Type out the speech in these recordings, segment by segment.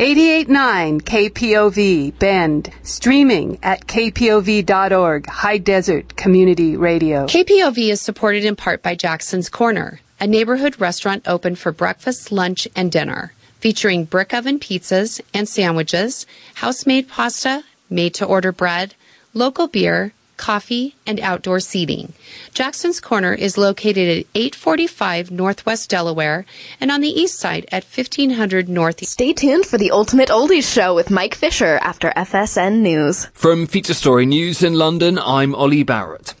889 KPOV Bend, streaming at kpov.org, High Desert Community Radio. KPOV is supported in part by Jackson's Corner, a neighborhood restaurant open for breakfast, lunch, and dinner, featuring brick oven pizzas and sandwiches, house-made pasta, made-to-order bread, local beer, coffee, and outdoor seating. Jackson's Corner is located at 845 Northwest Delaware and on the east side at 1500 North. Stay tuned for the Ultimate Oldies Show with Mike Fisher after FSN News. From Feature Story News in London, I'm Ollie Barrett.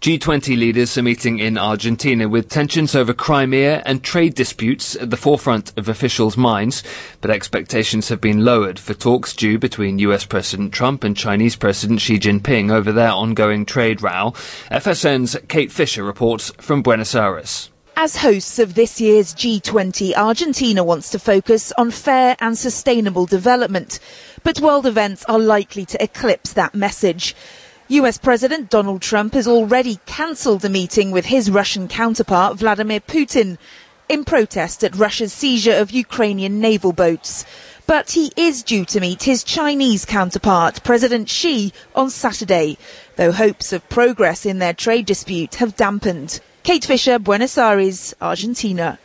G20 leaders are meeting in Argentina with tensions over Crimea and trade disputes at the forefront of officials' minds, but expectations have been lowered for talks due between US President Trump and Chinese President Xi Jinping over their ongoing trade row. FSN's Kate Fisher reports from Buenos Aires. As hosts of this year's G20, Argentina wants to focus on fair and sustainable development. But world events are likely to eclipse that message. US President Donald Trump has already cancelled a meeting with his Russian counterpart Vladimir Putin in protest at Russia's seizure of Ukrainian naval boats. But he is due to meet his Chinese counterpart, President Xi, on Saturday, though hopes of progress in their trade dispute have dampened. Kate Fisher, Buenos Aires, Argentina.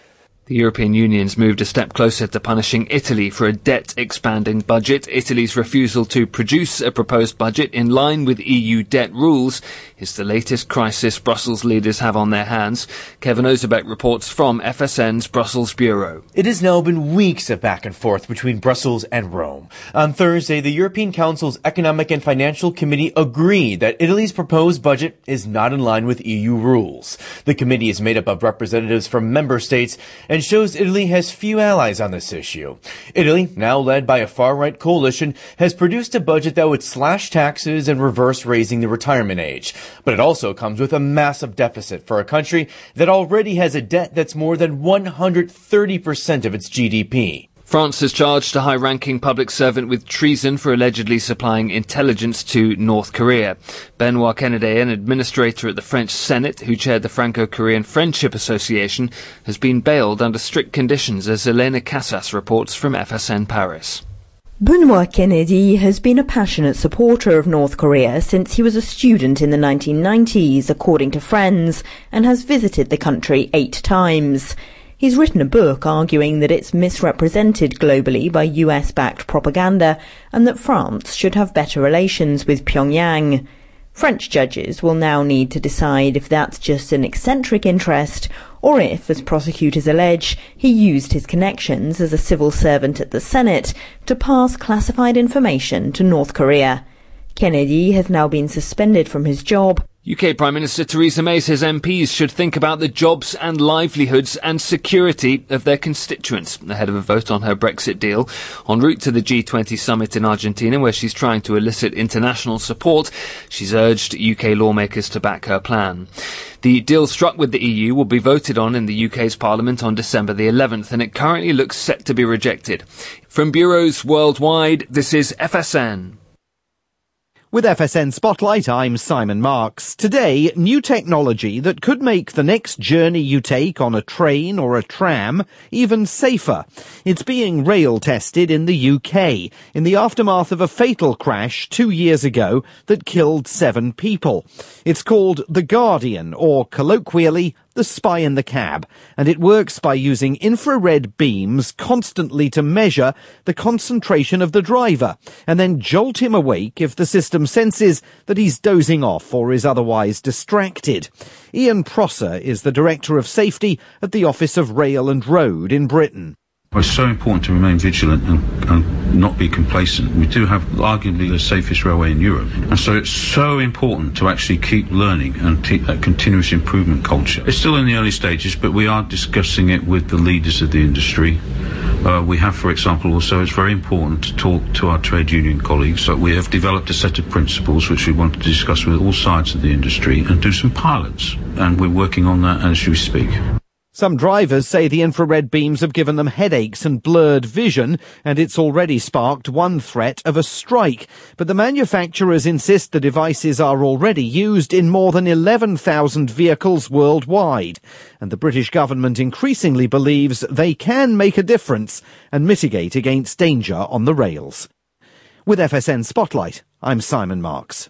The European Union's moved a step closer to punishing Italy for a debt expanding budget. Italy's refusal to produce a proposed budget in line with EU debt rules is the latest crisis Brussels leaders have on their hands. Kevin Ozebek reports from FSN's Brussels Bureau. It has now been weeks of back and forth between Brussels and Rome. On Thursday, the European Council's Economic and Financial Committee agreed that Italy's proposed budget is not in line with EU rules. The committee is made up of representatives from member states shows Italy has few allies on this issue. Italy, now led by a far-right coalition, has produced a budget that would slash taxes and reverse raising the retirement age. But it also comes with a massive deficit for a country that already has a debt that's more than 130% of its GDP. France has charged a high-ranking public servant with treason for allegedly supplying intelligence to North Korea. Benoit Quennedey, an administrator at the French Senate who chaired the Franco-Korean Friendship Association, has been bailed under strict conditions as Elena Casas reports from FSN Paris. Benoit Quennedey has been a passionate supporter of North Korea since he was a student in the 1990s, according to friends, and has visited the country eight times. He's written a book arguing that it's misrepresented globally by US backed propaganda and that France should have better relations with Pyongyang. French judges will now need to decide if that's just an eccentric interest or if, as prosecutors allege, he used his connections as a civil servant at the Senate to pass classified information to North Korea. Quennedey has now been suspended from his job UK Prime Minister Theresa May says MPs should think about the jobs and livelihoods and security of their constituents ahead of a vote on her Brexit deal. En route to the G20 summit in Argentina, where she's trying to elicit international support, she's urged UK lawmakers to back her plan. The deal struck with the EU will be voted on in the UK's Parliament on December the 11th, and it currently looks set to be rejected. From bureaus worldwide, this is FSN. With FSN Spotlight, I'm Simon Marks. Today, new technology that could make the next journey you take on a train or a tram even safer. It's being rail tested in the UK in the aftermath of a fatal crash two years ago that killed seven people. It's called the Guardian, or colloquially, the spy in the cab, and it works by using infrared beams constantly to measure the concentration of the driver, and then jolt him awake if the system senses that he's dozing off or is otherwise distracted. Ian Prosser is the Director of Safety at the Office of Rail and Road in Britain. It's so important to remain vigilant and, and, not be complacent. We do have arguably the safest railway in Europe. And so it's so important to actually keep learning and keep that continuous improvement culture. It's still in the early stages, but we are discussing it with the leaders of the industry. Uh, we have, for example, also it's very important to talk to our trade union colleagues. So we have developed a set of principles which we want to discuss with all sides of the industry and do some pilots. And we're working on that as we speak. Some drivers say the infrared beams have given them headaches and blurred vision, and it's already sparked one threat of a strike. But the manufacturers insist the devices are already used in more than 11,000 vehicles worldwide. And the British government increasingly believes they can make a difference and mitigate against danger on the rails. With FSN Spotlight, I'm Simon Marks.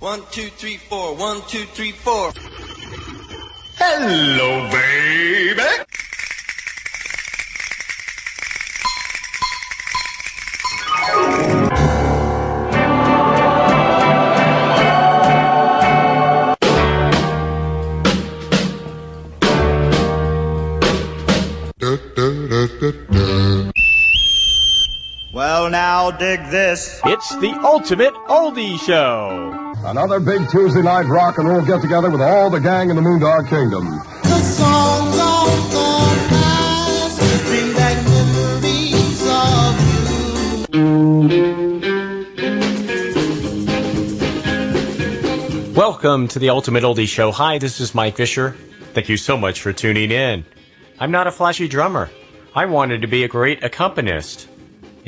One, two, three, four. One, two, three, four. Hello, baby. Well, now dig this. It's the ultimate oldie show. Another big Tuesday night rock and roll get together with all the gang in the Moondog Kingdom. The songs of the past bring back memories of you. Welcome to the Ultimate Oldie Show. Hi, this is Mike Fisher. Thank you so much for tuning in. I'm not a flashy drummer. I wanted to be a great accompanist.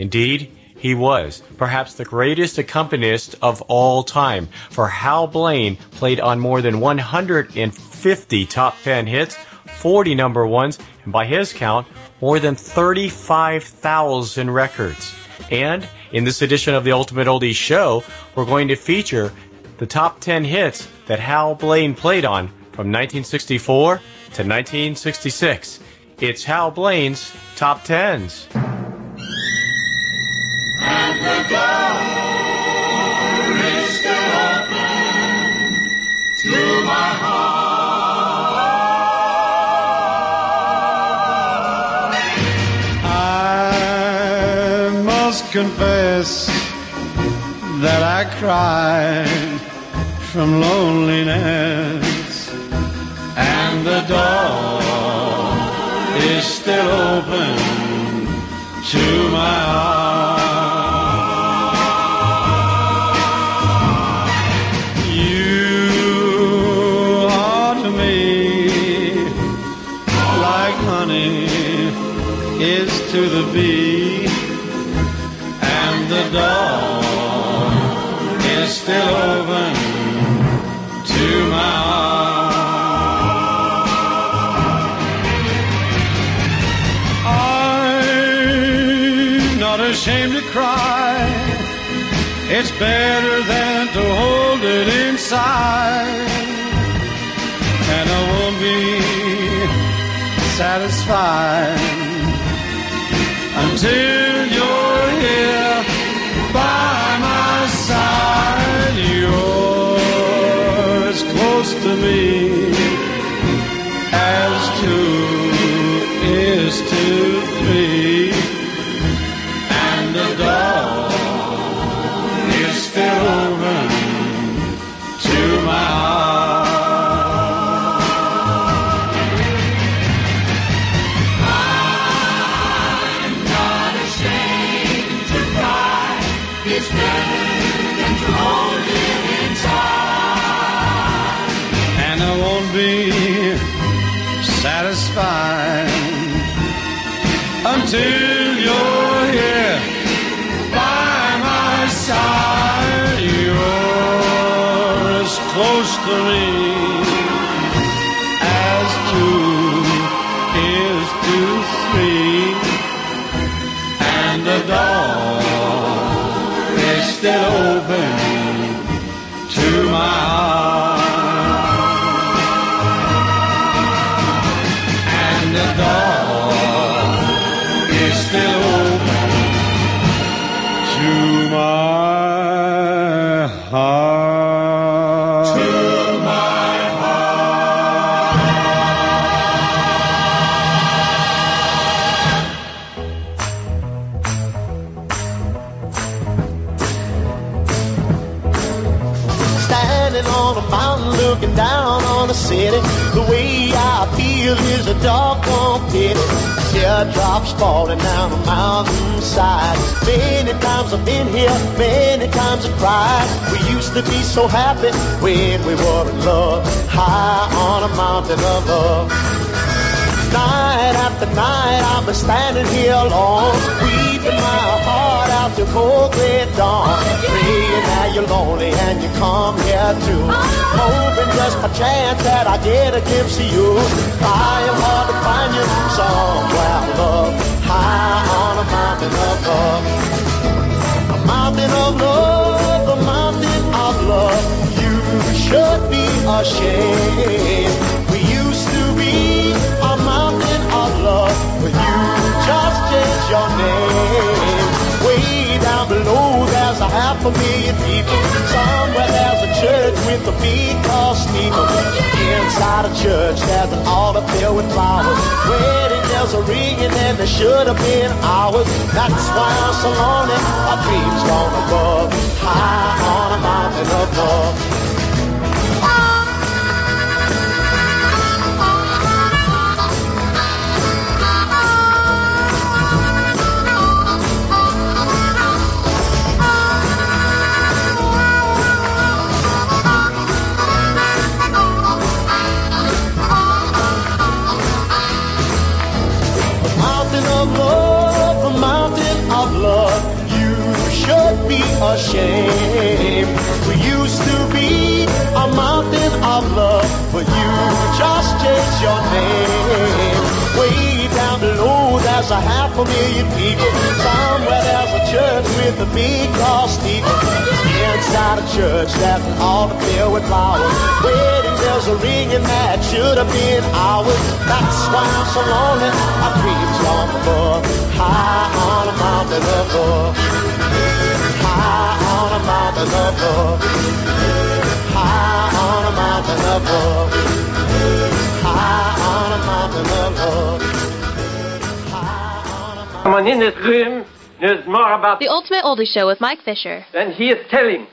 Indeed, he was perhaps the greatest accompanist of all time, for Hal Blaine played on more than 150 top 10 hits, 40 number ones, and by his count, more than 35,000 records. And in this edition of the Ultimate Oldies Show, we're going to feature the top 10 hits that Hal Blaine played on from 1964 to 1966. It's Hal Blaine's Top 10s. And the door is still open to my heart. I must confess that I cried from loneliness, and the door is still open to my heart. To the bee, and the door is still open to my. I'm not ashamed to cry. It's better than to hold it inside, and I won't be satisfied until you're here by my side. You're as close to me Teardrops falling down a mountainside. Many times I've been here, many times I've cried. We used to be so happy when we were in love, high on a mountain of love. Night after night, I've been standing here alone, weeping my heart out to cold gray dawn. Praying that you're lonely and you come here too. Hoping just by chance that I get a glimpse of you. I am hard to find you somewhere, love, high on a mountain of love. A mountain of love, a mountain of love. You should be ashamed. But you just changed your name. Way down below, there's a half a million people. Somewhere there's a church with a big tall steeple. Inside a church, there's an altar filled with flowers. Wedding bells are ringing, and there should have been hours. That's why I'm so lonely. My dreams gone above, high on a mountain of half a million people. Somewhere there's a church with a big tall steeple. Inside a church, an altar filled with flowers. Wedding bells are ringing, that should have been ours. That's why I'm so lonely. My dreams gone above, high on a mountain of love. High on a mountain of love. High on a mountain of love. High on a mountain of love. Someone in this room knows more about The Ultimate Oldie Show with Mike Fisher. than he is telling.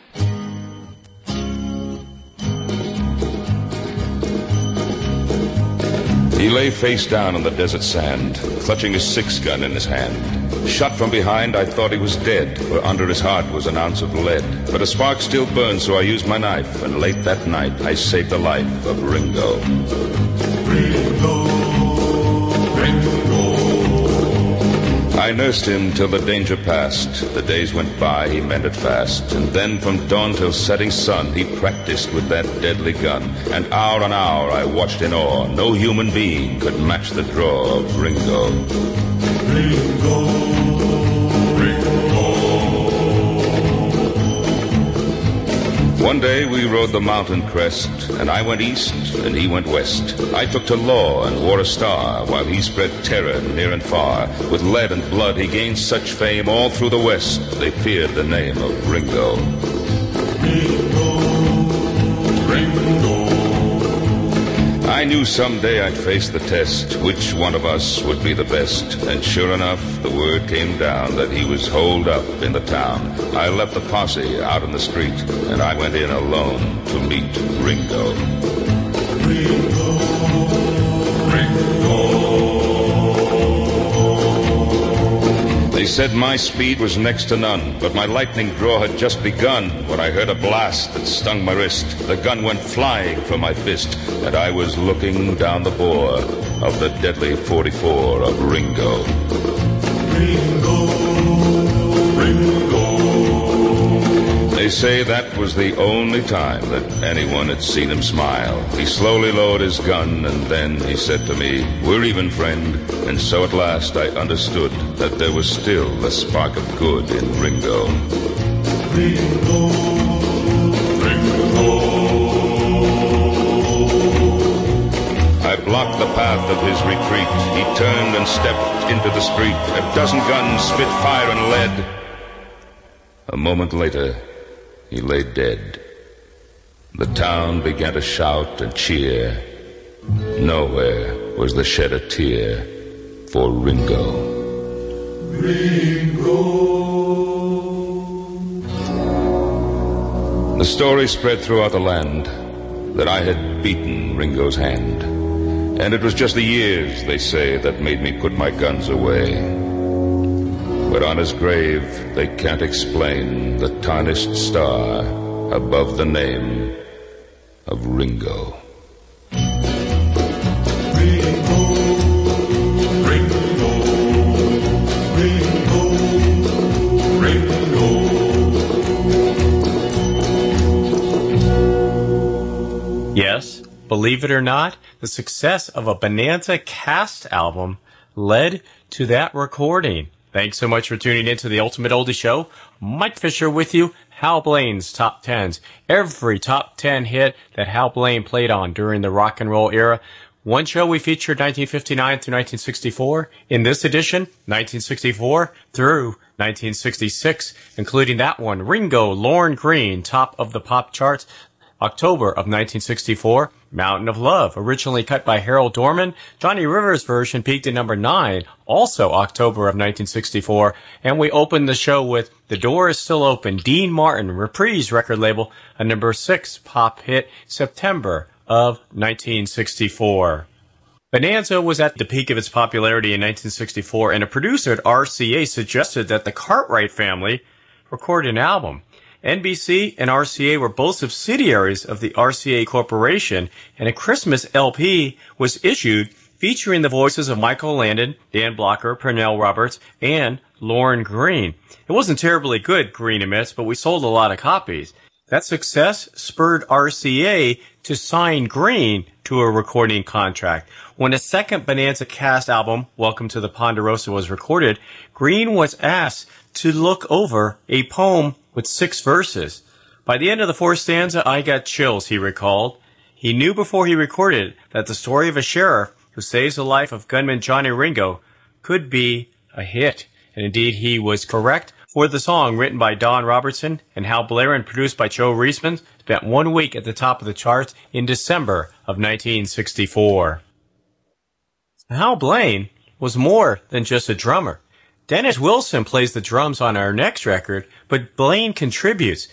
He lay face down on the desert sand, clutching his six gun in his hand. Shot from behind, I thought he was dead, for under his heart was an ounce of lead. But a spark still burned, so I used my knife, and late that night I saved the life of Ringo. I nursed him till the danger passed. The days went by, he mended fast. And then from dawn till setting sun, he practiced with that deadly gun. And hour on hour I watched in awe. No human being could match the draw of Ringo. One day we rode the mountain crest, and I went east and he went west. I took to law and wore a star, while he spread terror near and far. With lead and blood he gained such fame all through the west, they feared the name of Ringo. I knew someday I'd face the test, which one of us would be the best. And sure enough, the word came down that he was holed up in the town. I left the posse out in the street, and I went in alone to meet Ringo. They said my speed was next to none, but my lightning draw had just begun when I heard a blast that stung my wrist. The gun went flying from my fist, and I was looking down the bore of the deadly 44 of Ringo. They say that was the only time that anyone had seen him smile. He slowly lowered his gun and then he said to me, We're even, friend. And so at last I understood that there was still a spark of good in Ringo. Ringo, Ringo. I blocked the path of his retreat. He turned and stepped into the street. A dozen guns spit fire and lead. A moment later, he lay dead. The town began to shout and cheer. Nowhere was there shed a tear for Ringo. Ringo. The story spread throughout the land that I had beaten Ringo's hand. And it was just the years, they say, that made me put my guns away. But on his grave, they can't explain the tarnished star above the name of Ringo. Yes, believe it or not, the success of a Bonanza cast album led to that recording. Thanks so much for tuning in to the Ultimate Oldie Show. Mike Fisher with you. Hal Blaine's top tens. Every top ten hit that Hal Blaine played on during the rock and roll era. One show we featured 1959 through 1964. In this edition, 1964 through 1966, including that one, Ringo, Lorne Greene, top of the pop charts. October of 1964, Mountain of Love, originally cut by Harold Dorman. Johnny Rivers' version peaked at number 9, also October of 1964. And we opened the show with The Door is Still Open, Dean Martin, Reprise record label, a number 6 pop hit, September of 1964. Bonanza was at the peak of its popularity in 1964, and a producer at RCA suggested that the Cartwright family record an album. NBC and RCA were both subsidiaries of the RCA Corporation, and a Christmas LP was issued featuring the voices of Michael Landon, Dan Blocker, Pernell Roberts, and Lorne Greene. It wasn't terribly good, Greene admits, but we sold a lot of copies. That success spurred RCA to sign Greene to a recording contract. When a second Bonanza cast album, Welcome to the Ponderosa, was recorded, Greene was asked to look over a poem with six verses. By the end of the fourth stanza, I got chills, he recalled. He knew before he recorded that the story of a sheriff who saves the life of gunman Johnny Ringo could be a hit. And indeed, he was correct. For the song, written by Don Robertson and Hal Blair and produced by Joe Reisman, spent one week at the top of the charts in December of 1964. Hal Blaine was more than just a drummer. Dennis Wilson plays the drums on our next record, but Blaine contributes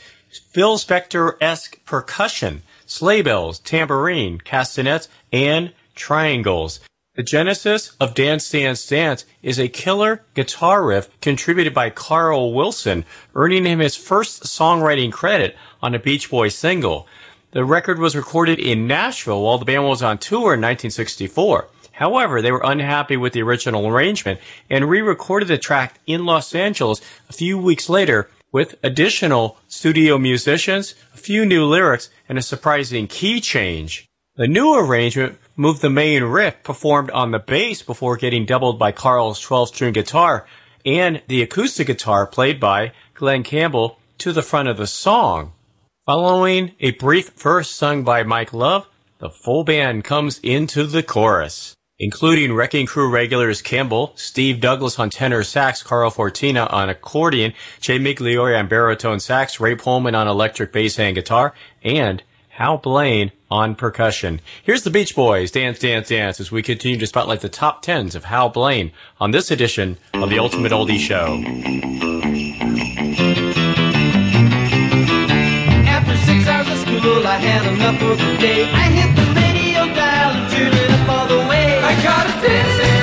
Phil Spector-esque percussion, sleigh bells, tambourine, castanets, and triangles. The genesis of Dance Dance Dance is a killer guitar riff contributed by Carl Wilson, earning him his first songwriting credit on a Beach Boys single. The record was recorded in Nashville while the band was on tour in 1964. However, they were unhappy with the original arrangement and re-recorded the track in Los Angeles a few weeks later with additional studio musicians, a few new lyrics, and a surprising key change. The new arrangement moved the main riff performed on the bass before getting doubled by Carl's 12-string guitar and the acoustic guitar played by Glen Campbell to the front of the song. Following a brief verse sung by Mike Love, the full band comes into the chorus including Wrecking Crew regulars Campbell, Steve Douglas on tenor sax, Carl Fortina on accordion, Jay Migliore on baritone sax, Ray Pohlman on electric bass and guitar, and Hal Blaine on percussion. Here's the Beach Boys, Dance, Dance, Dance, as we continue to spotlight the top tens of Hal Blaine on this edition of the Ultimate Oldie Show. After six hours of school, I had enough the day. I hit the dance, dance, dance,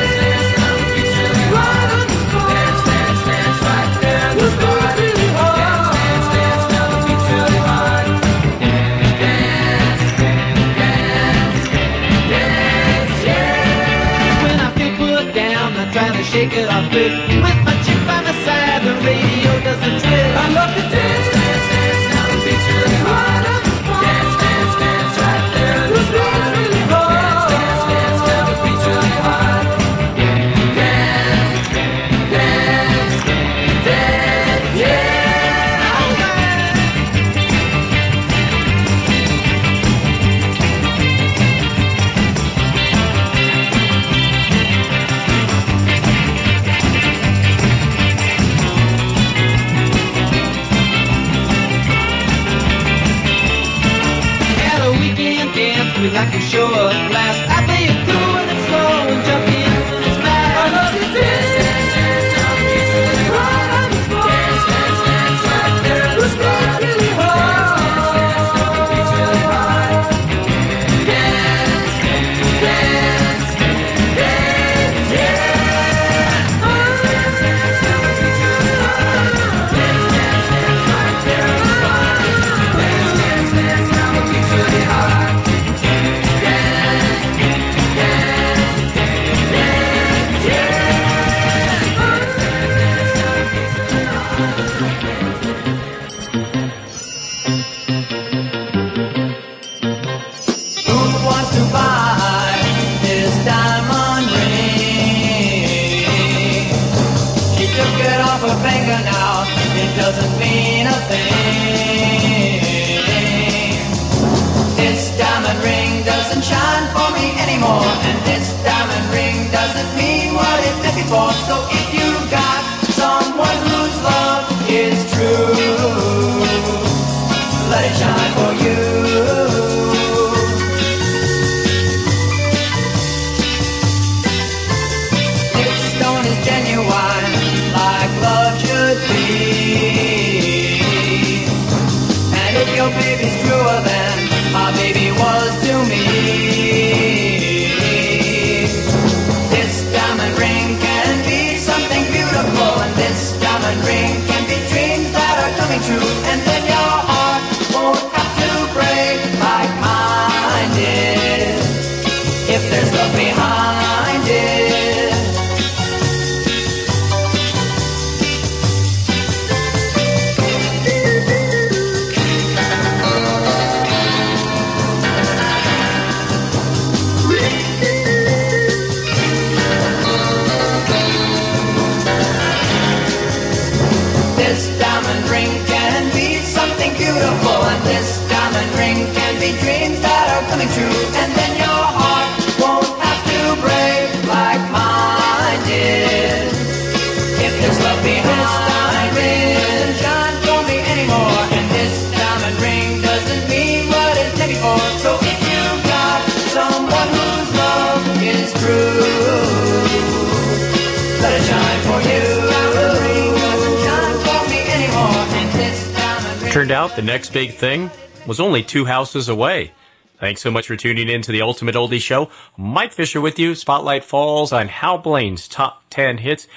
big thing was only two houses away. Thanks so much for tuning in to the Ultimate Oldie Show. Mike Fisher with you. Spotlight falls on Hal Blaine's top 10 hits.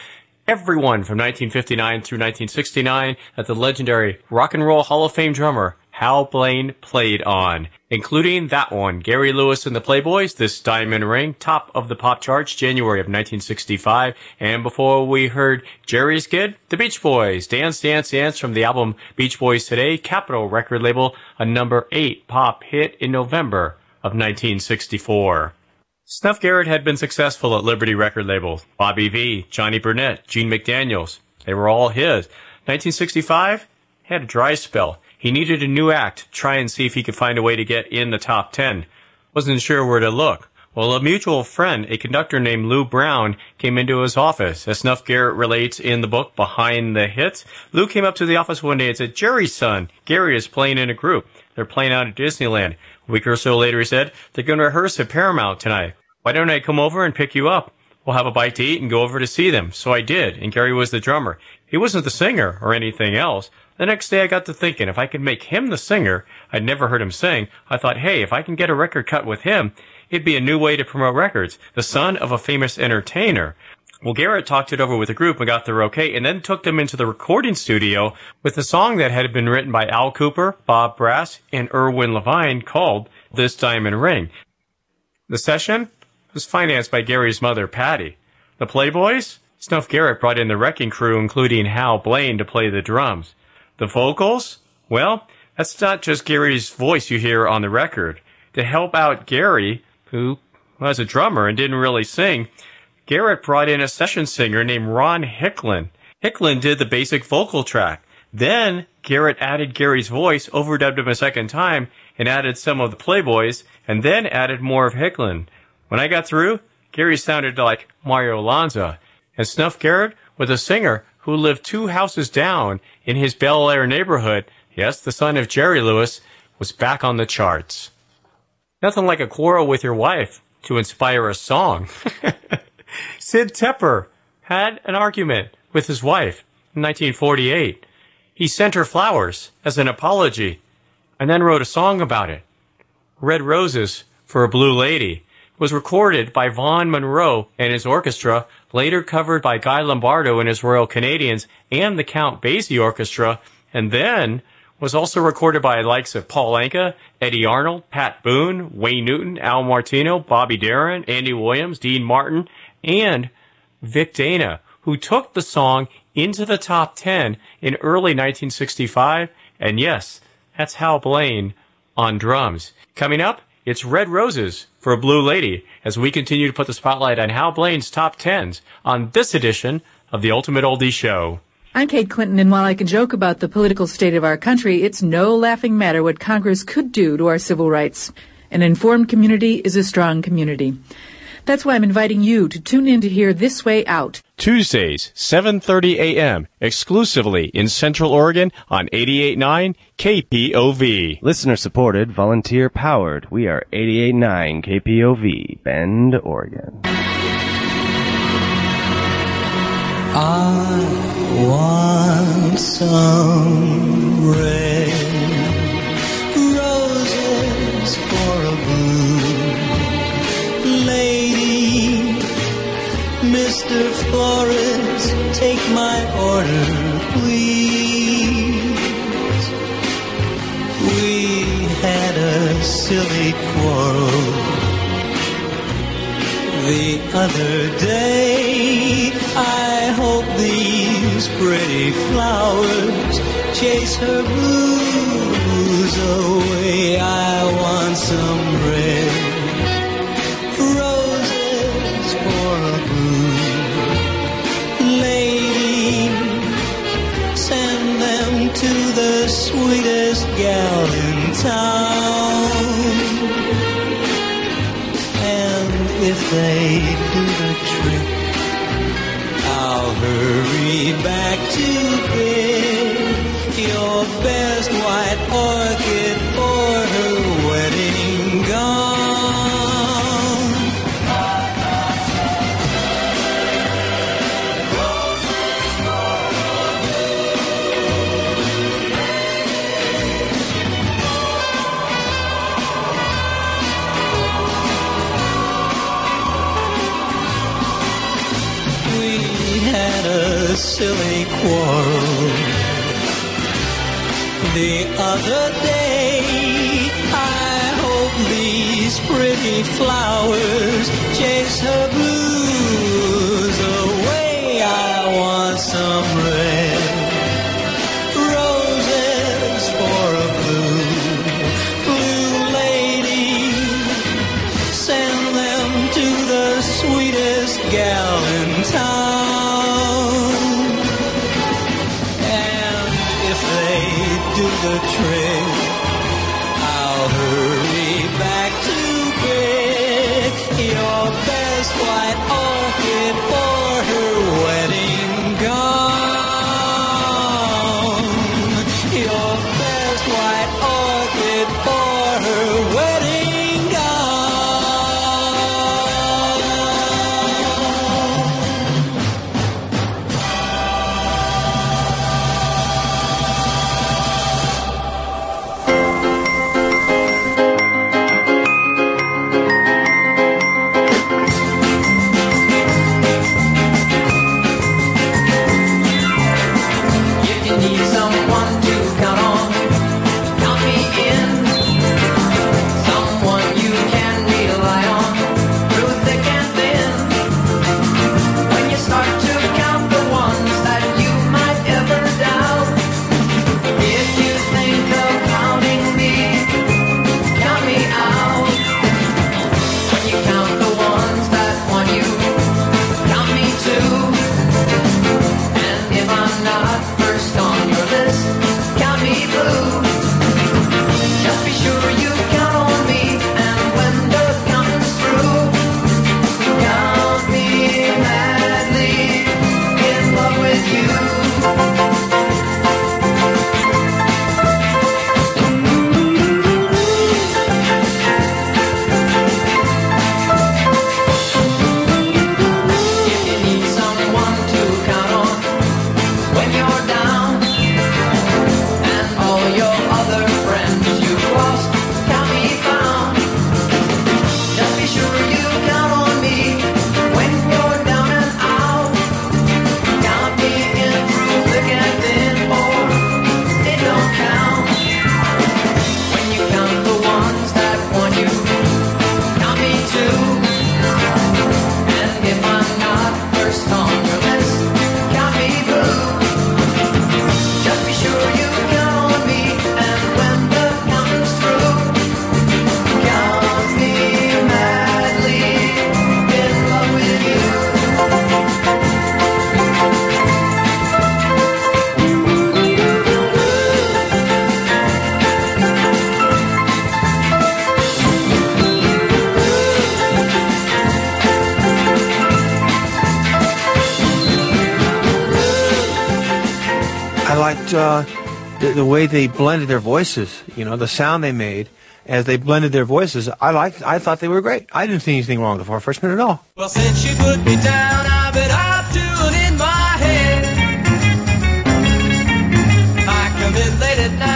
Everyone from 1959 through 1969 that the legendary Rock and Roll Hall of Fame drummer Hal Blaine played on, including that one, Gary Lewis and the Playboys, This Diamond Ring, top of the pop charts, January of 1965. And before we heard Jerry's Kid, the Beach Boys, Dance Dance Dance from the album Beach Boys Today, Capitol record label, a number 8 pop hit in November of 1964. Snuff Garrett had been successful at Liberty record label. Bobby Vee, Johnny Burnette, Gene McDaniels, they were all his. 1965, had a dry spell. He needed a new act try and see if he could find a way to get in the top 10. Wasn't sure where to look. Well, a mutual friend, a conductor named Lou Brown, came into his office. As Snuff Garrett relates in the book Behind the Hits, Lou came up to the office one day and said, Jerry's son, Gary is playing in a group. They're playing out at Disneyland. A week or so later, he said, they're going to rehearse at Paramount tonight. Why don't I come over and pick you up? We'll have a bite to eat and go over to see them. So I did, and Gary was the drummer. He wasn't the singer or anything else. The next day I got to thinking if I could make him the singer, I'd never heard him sing. I thought, hey, if I can get a record cut with him, it'd be a new way to promote records. The son of a famous entertainer. Well, Garrett talked it over with the group and got their okay, and then took them into the recording studio with a song that had been written by Al Kooper, Bob Brass, and Irwin Levine called This Diamond Ring. The session was financed by Gary's mother, Patty. The Playboys? Snuff Garrett brought in the wrecking crew, including Hal Blaine, to play the drums. The vocals? Well, that's not just Gary's voice you hear on the record. To help out Gary, who was a drummer and didn't really sing, Garrett brought in a session singer named Ron Hicklin. Hicklin did the basic vocal track. Then Garrett added Gary's voice, overdubbed him a second time, and added some of the Playboys, and then added more of Hicklin. When I got through, Gary sounded like Mario Lanza, and Snuff Garrett was a singer who lived two houses down in his Bel Air neighborhood. Yes, the son of Jerry Lewis was back on the charts. Nothing like a quarrel with your wife to inspire a song. Sid Tepper had an argument with his wife in 1948. He sent her flowers as an apology and then wrote a song about it. Red Roses for a Blue Lady was recorded by Vaughn Monroe and his orchestra, later covered by Guy Lombardo and his Royal Canadians and the Count Basie Orchestra, and then was also recorded by likes of Paul Anka, Eddy Arnold, Pat Boone, Wayne Newton, Al Martino, Bobby Darin, Andy Williams, Dean Martin, and Vic Dana, who took the song into the top 10 in early 1965. And yes, that's Hal Blaine on drums. Coming up, it's Red Roses for a Blue Lady as we continue to put the spotlight on Hal Blaine's top 10s on this edition of the Ultimate Oldie Show. I'm Kate Clinton, and while I can joke about the political state of our country, it's no laughing matter what Congress could do to our civil rights. An informed community is a strong community. That's why I'm inviting you to tune in to hear This Way Out. Tuesdays, 7:30 a.m. exclusively in Central Oregon on 88.9 KPOV. Listener supported, volunteer powered. We are 88.9 KPOV, Bend, Oregon. I want some red Mr. Flores, take my order, please. We had a silly quarrel the other day. I hope these pretty flowers chase her blues away. I want some red town. And if they do the trick, I'll hurry back to bed. Quarrel the other day. I hope these pretty flowers chase her blues away. I want some way they blended their voices. You know, the sound they made as they blended their voices. I liked. I thought they were great. I didn't see anything wrong with the Four Freshmen at all. Well, since you put me down, I've been up to in my head. I come in late at night,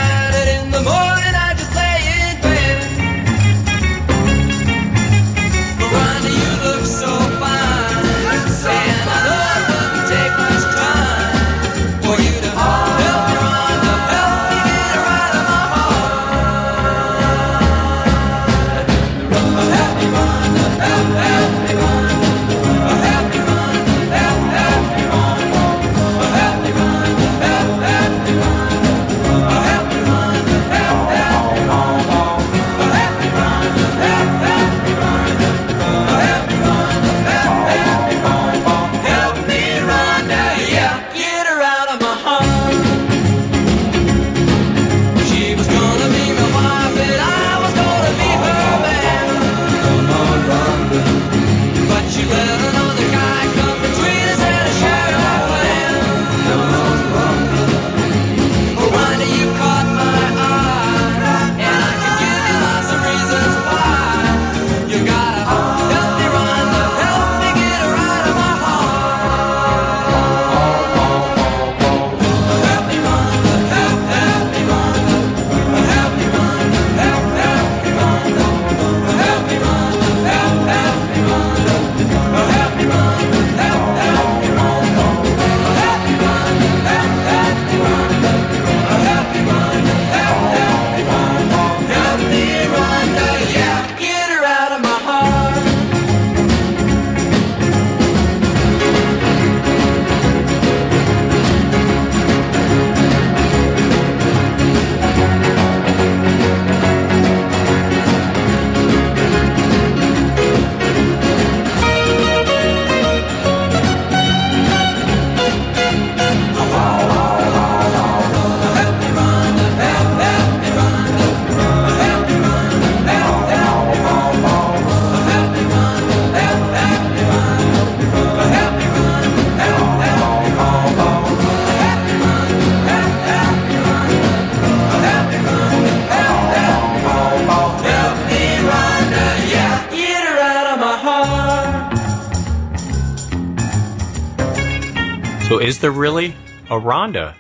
is there really a Rhonda?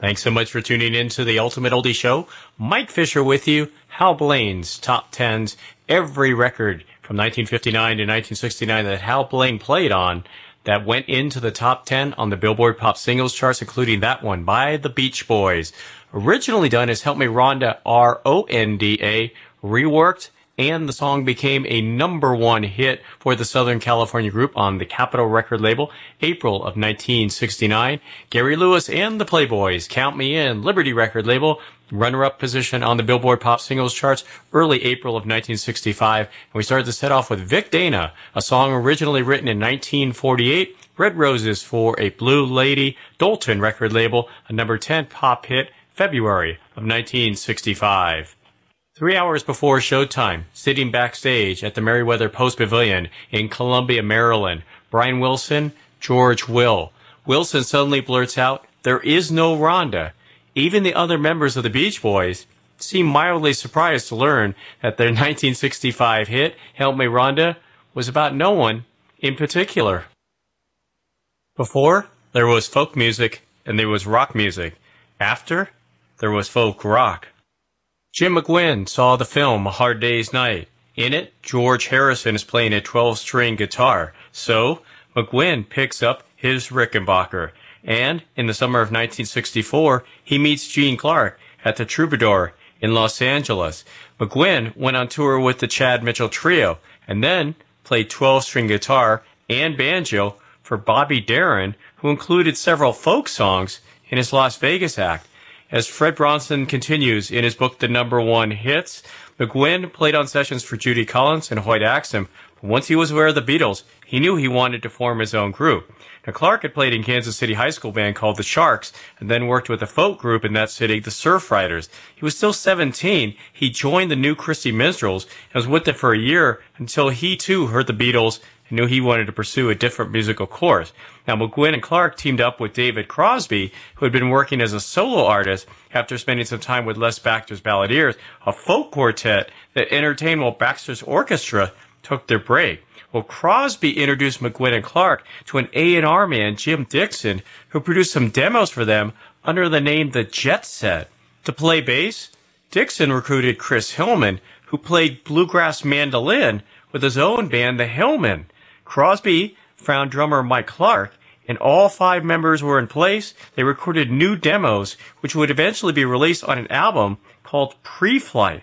Thanks so much for tuning in to the Ultimate Oldie Show. Mike Fisher with you. Hal Blaine's top tens. Every record from 1959 to 1969 that Hal Blaine played on that went into the top 10 on the Billboard Pop Singles charts, including that one by the Beach Boys. Originally done as Help Me Rhonda, R-O-N-D-A, reworked, and the song became a number one hit for the Southern California group on the Capitol record label, April of 1969. Gary Lewis and the Playboys, Count Me In, Liberty record label, runner-up position on the Billboard Pop Singles charts, early April of 1965. And we started the set off with Vic Dana, a song originally written in 1948, Red Roses for a Blue Lady, Dolton record label, a number 10 pop hit, February of 1965. Three hours before showtime, sitting backstage at the Merriweather Post Pavilion in Columbia, Maryland, Brian Wilson, George Will. Wilson suddenly blurts out, There is no Rhonda. Even the other members of the Beach Boys seem mildly surprised to learn that their 1965 hit, Help Me Rhonda, was about no one in particular. Before, there was folk music and there was rock music. After, there was folk rock. Jim McGuinn saw the film A Hard Day's Night. In it, George Harrison is playing a 12-string guitar. So, McGuinn picks up his Rickenbacker. And, in the summer of 1964, he meets Gene Clark at the Troubadour in Los Angeles. McGuinn went on tour with the Chad Mitchell Trio, and then played 12-string guitar and banjo for Bobby Darin, who included several folk songs in his Las Vegas act. As Fred Bronson continues in his book The Number One Hits, McGuinn played on sessions for Judy Collins and Hoyt but once he was aware of the Beatles, he knew he wanted to form his own group. Now, Clark had played in Kansas City high school band called the Sharks, and then worked with a folk group in that city, the Surf Riders. He was still 17. He joined the New Christy Minstrels and was with them for a year until he too heard the Beatles knew he wanted to pursue a different musical course. Now, McGuinn and Clark teamed up with David Crosby, who had been working as a solo artist after spending some time with Les Baxter's Balladeers, a folk quartet that entertained while Baxter's orchestra took their break. Well, Crosby introduced McGuinn and Clark to an A&R man, Jim Dixon, who produced some demos for them under the name The Jet Set. To play bass, Dixon recruited Chris Hillman, who played bluegrass mandolin with his own band, the Hillmen. Crosby found drummer Mike Clark, and all five members were in place. They recorded new demos, which would eventually be released on an album called Preflyte.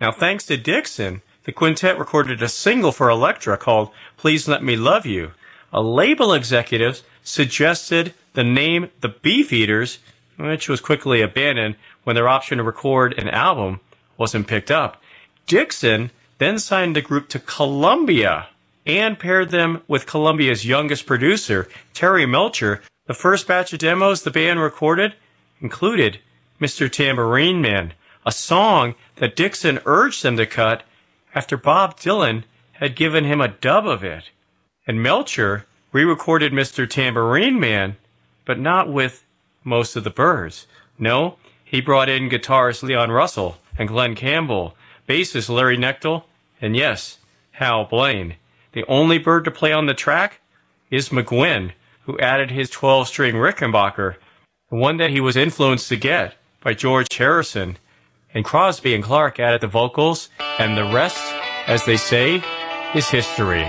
Now, thanks to Dixon, the quintet recorded a single for Elektra called Please Let Me Love You. A label executive suggested the name The Beefeaters, which was quickly abandoned when their option to record an album wasn't picked up. Dixon then signed the group to Columbia and paired them with Columbia's youngest producer, Terry Melcher. The first batch of demos the band recorded included Mr. Tambourine Man, a song that Dixon urged them to cut after Bob Dylan had given him a dub of it. And Melcher re-recorded Mr. Tambourine Man, but not with most of the Byrds. No, he brought in guitarist Leon Russell and Glen Campbell, bassist Larry Knechtel, and yes, Hal Blaine. The only Byrd to play on the track is McGuinn, who added his 12-string Rickenbacker, the one that he was influenced to get by George Harrison. And Crosby and Clark added the vocals, and the rest, as they say, is history.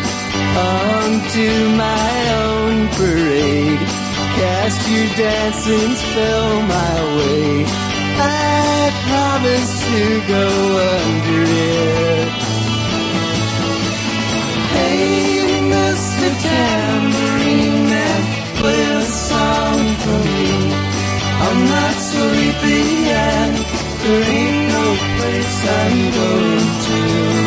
onto my own parade. Cast your dancing spell my way. I promise to go under it. Hey, Mr. Tambourine Man, play a song for me. I'm not sleepy and there ain't no place I'm going to.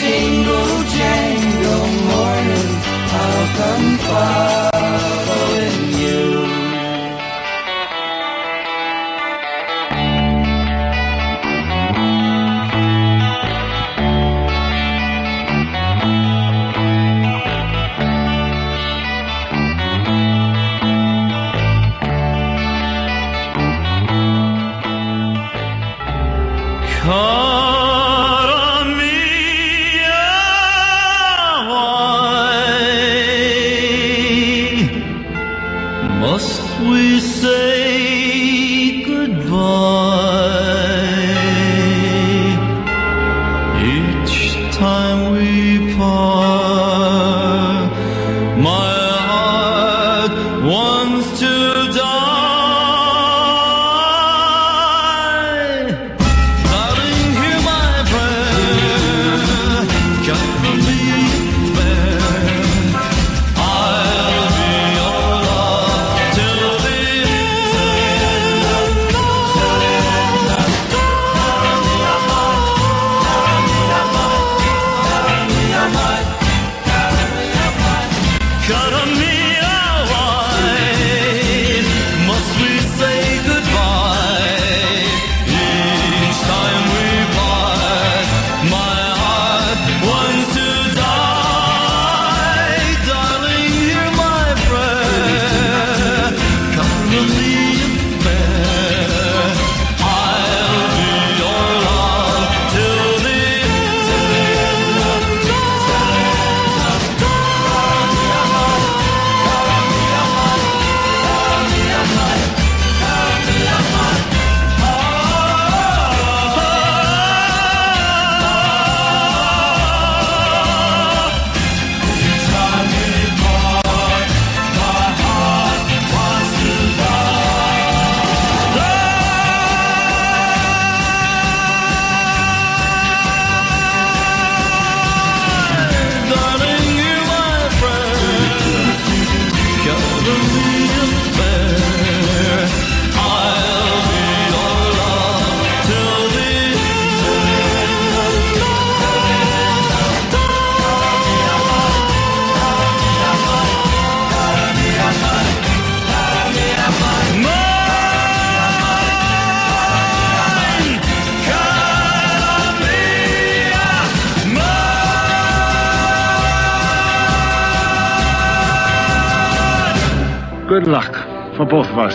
Jingle jangle morning, I'll come following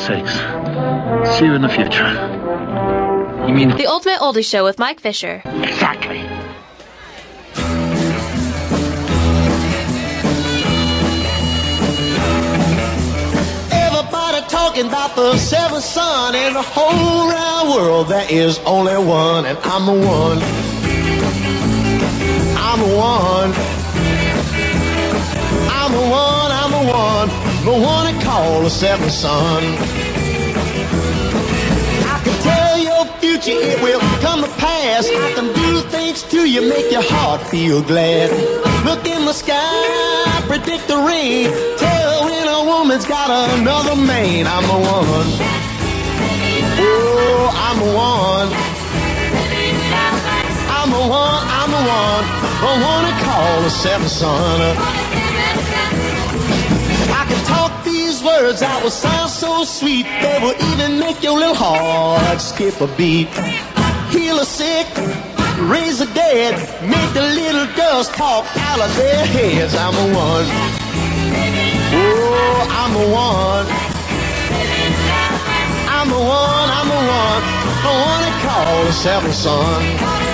sakes. See you in the future. You mean The Ultimate Oldie Show with Mike Fisher. exactly? Everybody talking about the seventh son in the whole round world. There is only one, and I'm the one. I'm the one. The one they call the seventh son. I can tell your future, it will come to pass. I can do things to you, make your heart feel glad. Look in the sky, predict the rain. Tell when a woman's got another man. I'm the one. Oh, I'm the one. I'm the one, I'm the one, the one they call the seventh son. Words out will sound so sweet. They will even make your little heart skip a beat. Heal the sick, raise the dead, make the little girls talk out of their heads. I'm the one. Oh, I'm the one. I'm the one, I'm the one, the one they call the seventh son.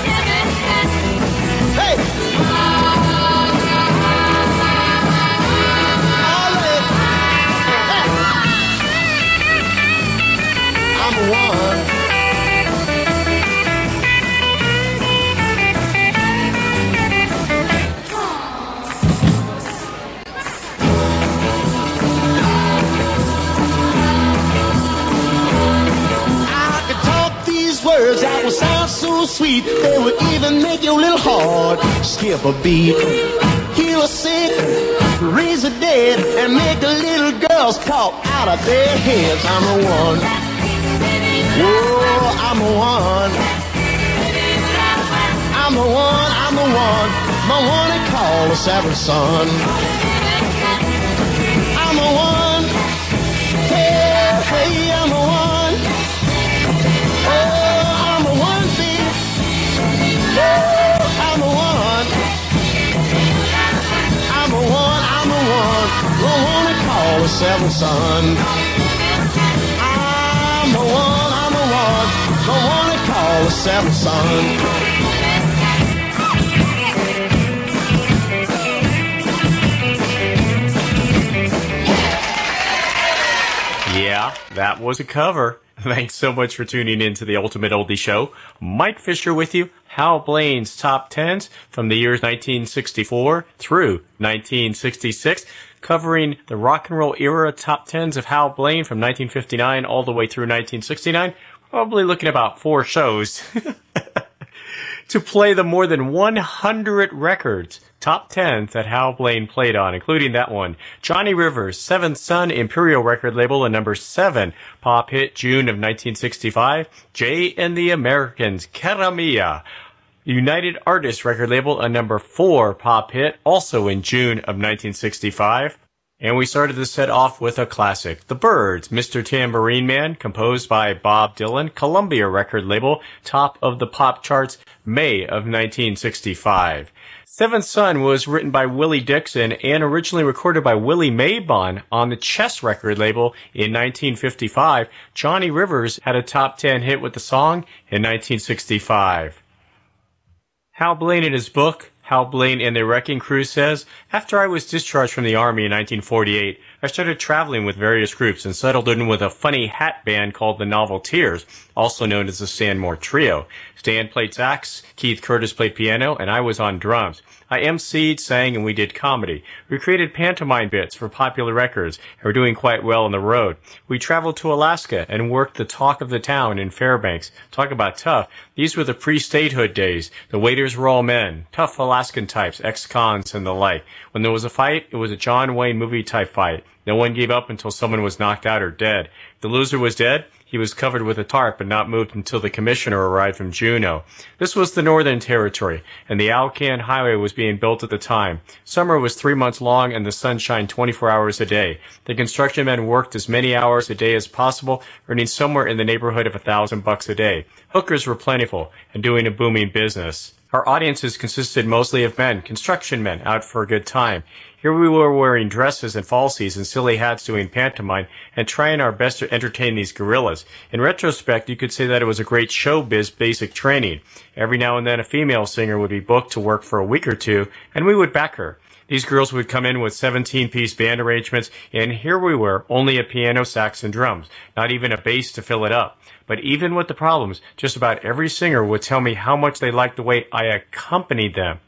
So sweet. They would even make your little heart skip a beat. Heal a sick, raise the dead, and make the little girls talk out of their heads. I'm the one. Oh, I'm the one. I'm the one, I'm the one, the one they call the seventh son. One they call the seventh son. I'm the one, I'm the one, one they call the seventh son. Yeah, that was a cover. Thanks so much for tuning in to the Ultimate Oldie Show. Mike Fisher with you. Hal Blaine's top tens from the years 1964 through 1966, covering the rock and roll era top tens of Hal Blaine from 1959 all the way through 1969. Probably looking about four shows to play the more than 100 records, top 10s that Hal Blaine played on, including that one. Johnny Rivers, Seventh Son Imperial record label, a number 7 pop hit June of 1965. Jay and the Americans, Cara Mia. United Artists record label, a number 4 pop hit, also in June of 1965. And we started the set off with a classic, The Byrds, Mr. Tambourine Man, composed by Bob Dylan, Columbia record label, top of the pop charts, May of 1965. Seventh Son was written by Willie Dixon and originally recorded by Willie Mabon on the Chess record label in 1955. Johnny Rivers had a top 10 hit with the song in 1965. Hal Blaine in his book, Hal Blaine and the Wrecking Crew says, After I was discharged from the Army in 1948, I started traveling with various groups and settled in with a funny hat band called the Novelteers, also known as the Stanmore Trio. Stan played sax, Keith Curtis played piano, and I was on drums. I emceed, sang, and we did comedy. We created pantomime bits for popular records and were doing quite well on the road. We traveled to Alaska and worked the talk of the town in Fairbanks. Talk about tough. These were the pre-statehood days. The waiters were all men, tough Alaskan types, ex-cons and the like. When there was a fight, it was a John Wayne movie type fight. No one gave up until someone was knocked out or dead. The loser was dead, he was covered with a tarp and not moved until the commissioner arrived from Juneau. This was the Northern Territory, and the Alcan Highway was being built at the time. Summer was three months long and the sun shined 24 hours a day. The construction men worked as many hours a day as possible, earning somewhere in the neighborhood of a thousand bucks a day. Hookers were plentiful and doing a booming business. Our audiences consisted mostly of men, construction men, out for a good time. Here we were wearing dresses and falsies and silly hats doing pantomime and trying our best to entertain these gorillas. In retrospect, you could say that it was a great showbiz basic training. Every now and then a female singer would be booked to work for a week or two, and we would back her. These girls would come in with 17 piece band arrangements, and here we were, only a piano, sax, and drums, not even a bass to fill it up. But even with the problems, just about every singer would tell me how much they liked the way I accompanied them.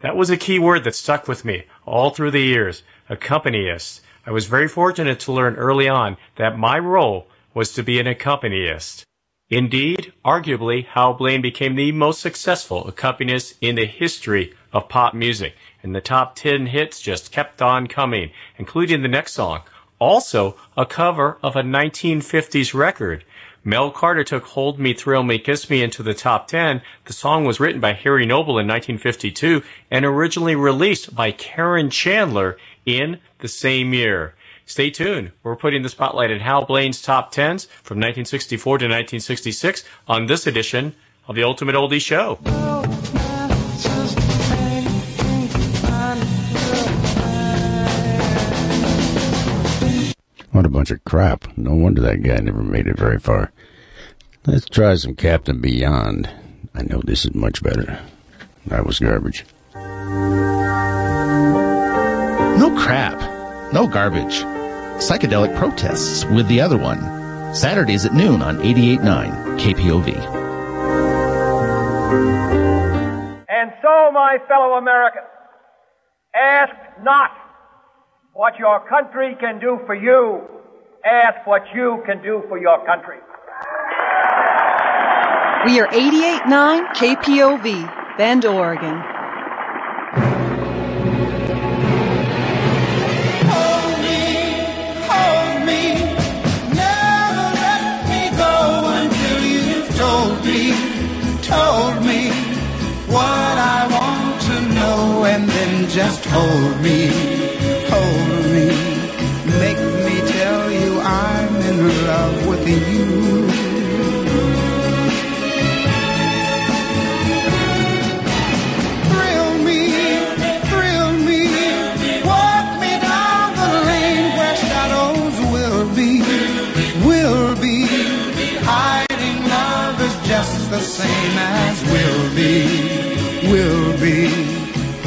That was a key word that stuck with me all through the years. Accompanist. I was very fortunate to learn early on that my role was to be an accompanist. Indeed, arguably, Hal Blaine became the most successful accompanist in the history of pop music, and the top 10 hits just kept on coming, including the next song, also a cover of a 1950s record. Mel Carter took Hold Me, Thrill Me, Kiss Me into the top 10. The song was written by Harry Noble in 1952 and originally released by Karen Chandler in the same year. Stay tuned. We're putting the spotlight at Hal Blaine's top 10s from 1964 to 1966 on this edition of the Ultimate Oldie Show. What a bunch of crap. No wonder that guy never made it very far. Let's try some Captain Beyond. I know this is much better. That was garbage. No crap. No garbage. Psychedelic protests with the other one. Saturdays at noon on 88.9 KPOV. And so, my fellow Americans, ask not what your country can do for you, ask what you can do for your country. We are 88.9 KPOV, Bend, Oregon. Hold me, never let me go until you've told me, told me what I want to know, and then just hold me, same as will be, will be.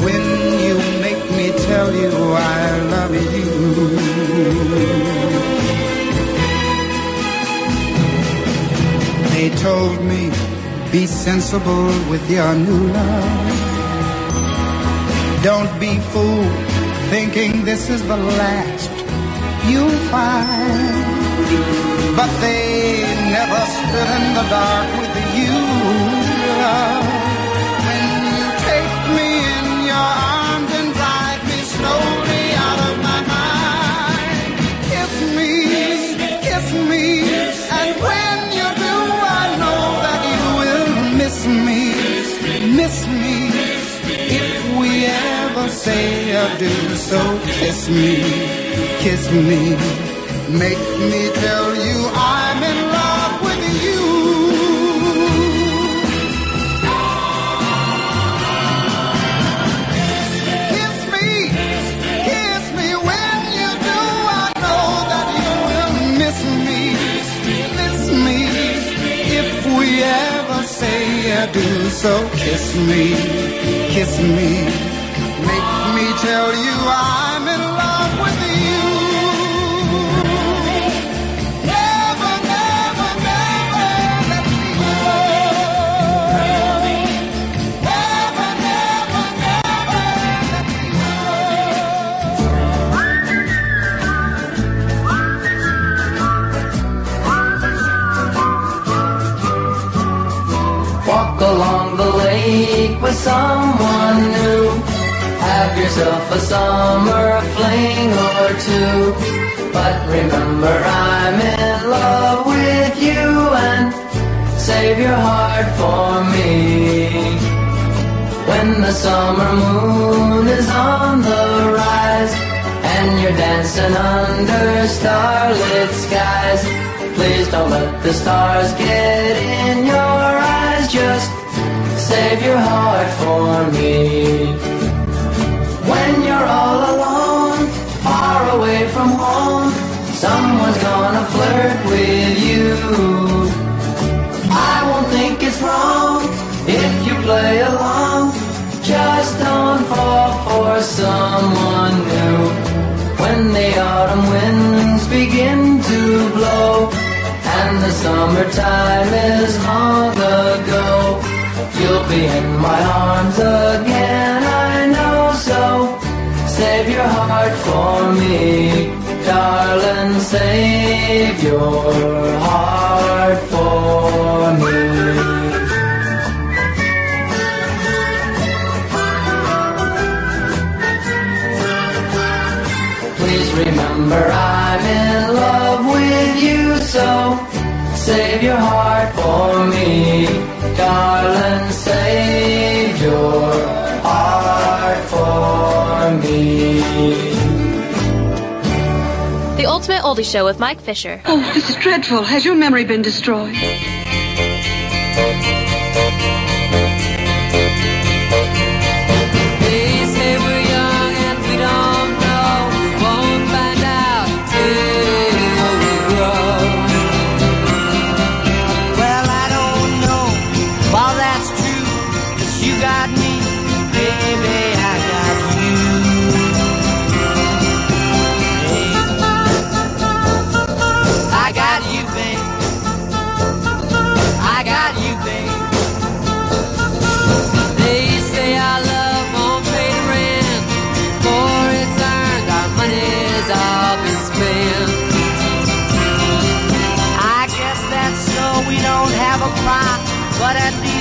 When you make me tell you I love you. They told me, be sensible with your new love. Don't be fooled thinking this is the last you'll find. But they never stood in the dark with me. If we ever say adieu, so kiss me, kiss me, make me tell you so kiss me, kiss me, make me tell you I'm someone new. Have yourself a summer fling or two. But remember, I'm in love with you and save your heart for me. When the summer moon is on the rise and you're dancing under starlit skies, please don't let the stars get in your eyes. Just save your heart for me. When you're all alone far away from home, someone's gonna flirt with you. I won't think it's wrong if you play along. Just don't fall for someone new. When the autumn winds begin to blow and the summertime is be in my arms again. I know so. Save your heart for me, darling. Save your heart for me. Please remember I'm in love with you, so save your heart for me, darling. Save Oldie Show with Mike Fisher. Oh, this is dreadful. Has your memory been destroyed? Plot. But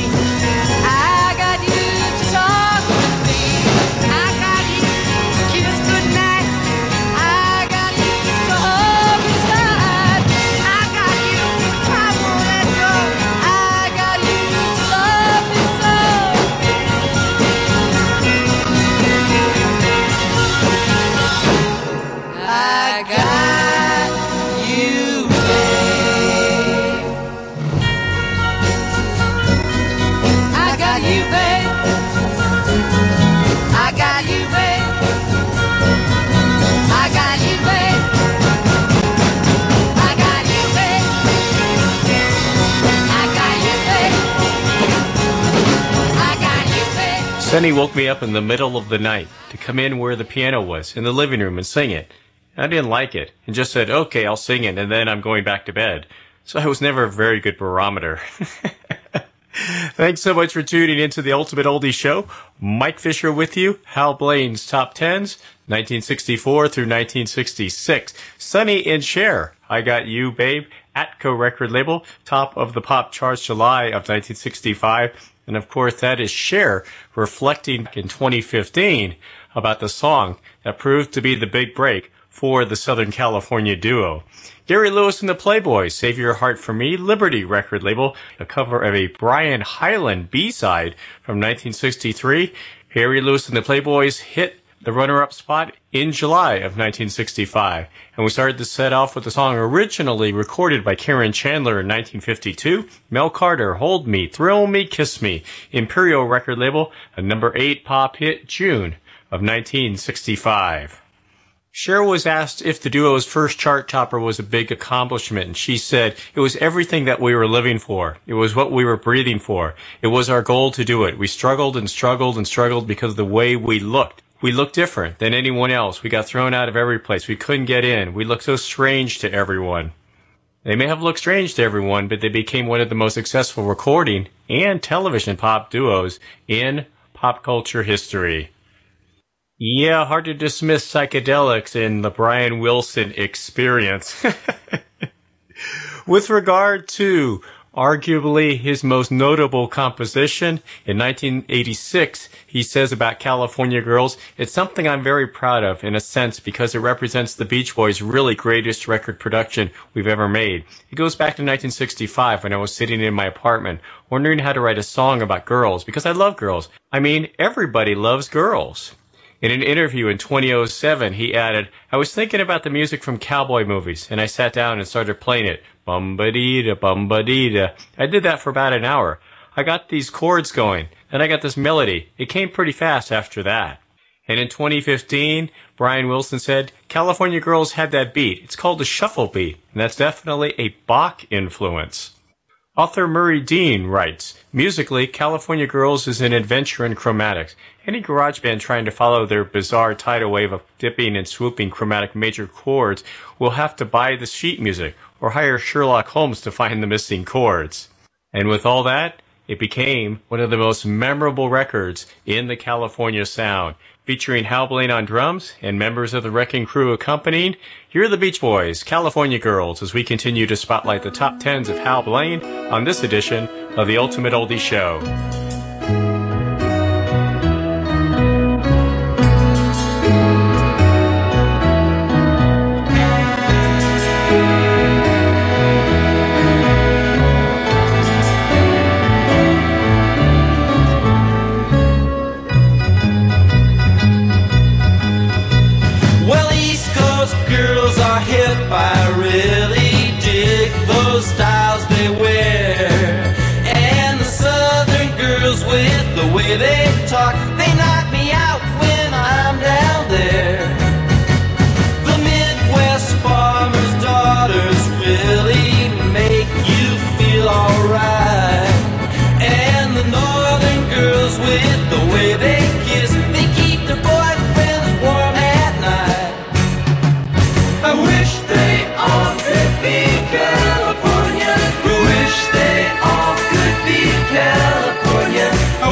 me. Babe. Sonny woke me up in the middle of the night to come in where the piano was in the living room and sing it. I didn't like it and just said, okay, I'll sing it and then I'm going back to bed. So I was never a very good barometer. Thanks so much for tuning into the Ultimate Oldie Show. Mike Fisher with you. Hal Blaine's Top Tens, 1964 through 1966. Sonny and Cher, I Got You, Babe. Atco record label, top of the pop charts July of 1965. And of course, that is Cher reflecting in 2015 about the song that proved to be the big break for the Southern California duo. Gary Lewis and the Playboys, Save Your Heart for Me, Liberty record label, a cover of a Brian Hyland B-side from 1963. Gary Lewis and the Playboys hit the runner-up spot in July of 1965. And we started the set off with a song originally recorded by Karen Chandler in 1952, Mel Carter, Hold Me, Thrill Me, Kiss Me, Imperial record label, a number 8 pop hit, June of 1965. Cher was asked if the duo's first chart topper was a big accomplishment, and she said it was everything that we were living for. It was what we were breathing for. It was our goal to do it. We struggled and struggled and struggled because of the way we looked. We looked different than anyone else. We got thrown out of every place. We couldn't get in. We looked so strange to everyone. They may have looked strange to everyone, but they became one of the most successful recording and television pop duos in pop culture history. Yeah, hard to dismiss psychedelics in the Brian Wilson experience. With regard to arguably his most notable composition in 1986, he says about California Girls, it's something I'm very proud of in a sense because it represents the Beach Boys' really greatest record production we've ever made. It goes back to 1965 when I was sitting in my apartment wondering how to write a song about girls because I love girls. I mean, everybody loves girls. In an interview in 2007, he added, I was thinking about the music from cowboy movies, and I sat down and started playing it. Bum-ba-dee-da, bum-ba-dee-da. I did that for about an hour. I got these chords going, then I got this melody. It came pretty fast after that. And in 2015, Brian Wilson said, California Girls had that beat. It's called a shuffle beat, and that's definitely a Bach influence. Author Murray Dean writes, Musically, California Girls is an adventure in chromatics. Any garage band trying to follow their bizarre tidal wave of dipping and swooping chromatic major chords will have to buy the sheet music or hire Sherlock Holmes to find the missing chords. And with all that, it became one of the most memorable records in the California sound, featuring Hal Blaine on drums and members of the Wrecking Crew accompanying. Here are the Beach Boys, California Girls, as we continue to spotlight the top tens of Hal Blaine on this edition of the Ultimate Oldie Show.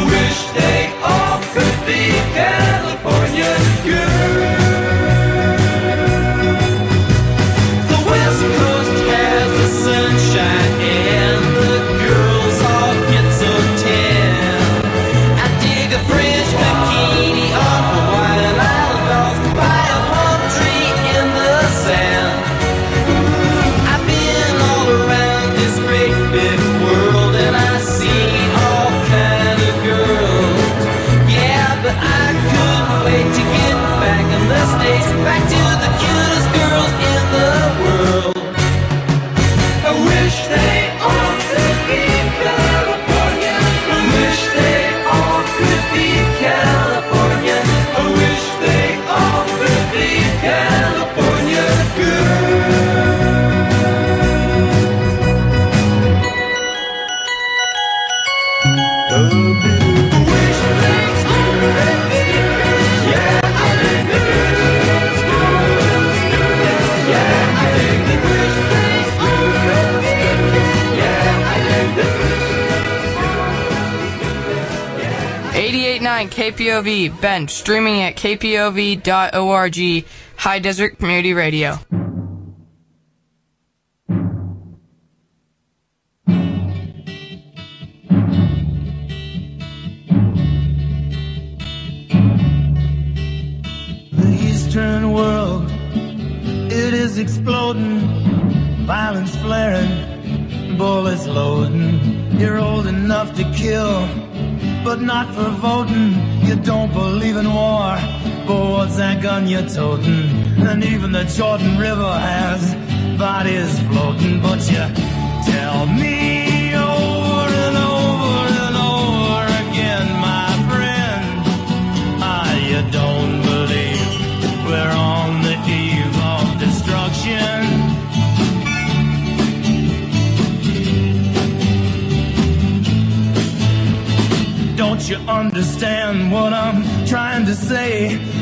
Wish they Eighty-eight-nine KPOV, Bend, streaming at kpov.org, High Desert Community Radio. The Eastern world, it is exploding, violence flaring, bullets loading. You're old enough to kill, but not for voting. That gun you're toting? And even the Jordan River has bodies floating. But you tell me over and over and over again, my friend, ah, you don't believe we're on the eve of destruction. Don't you understand what I'm trying to say?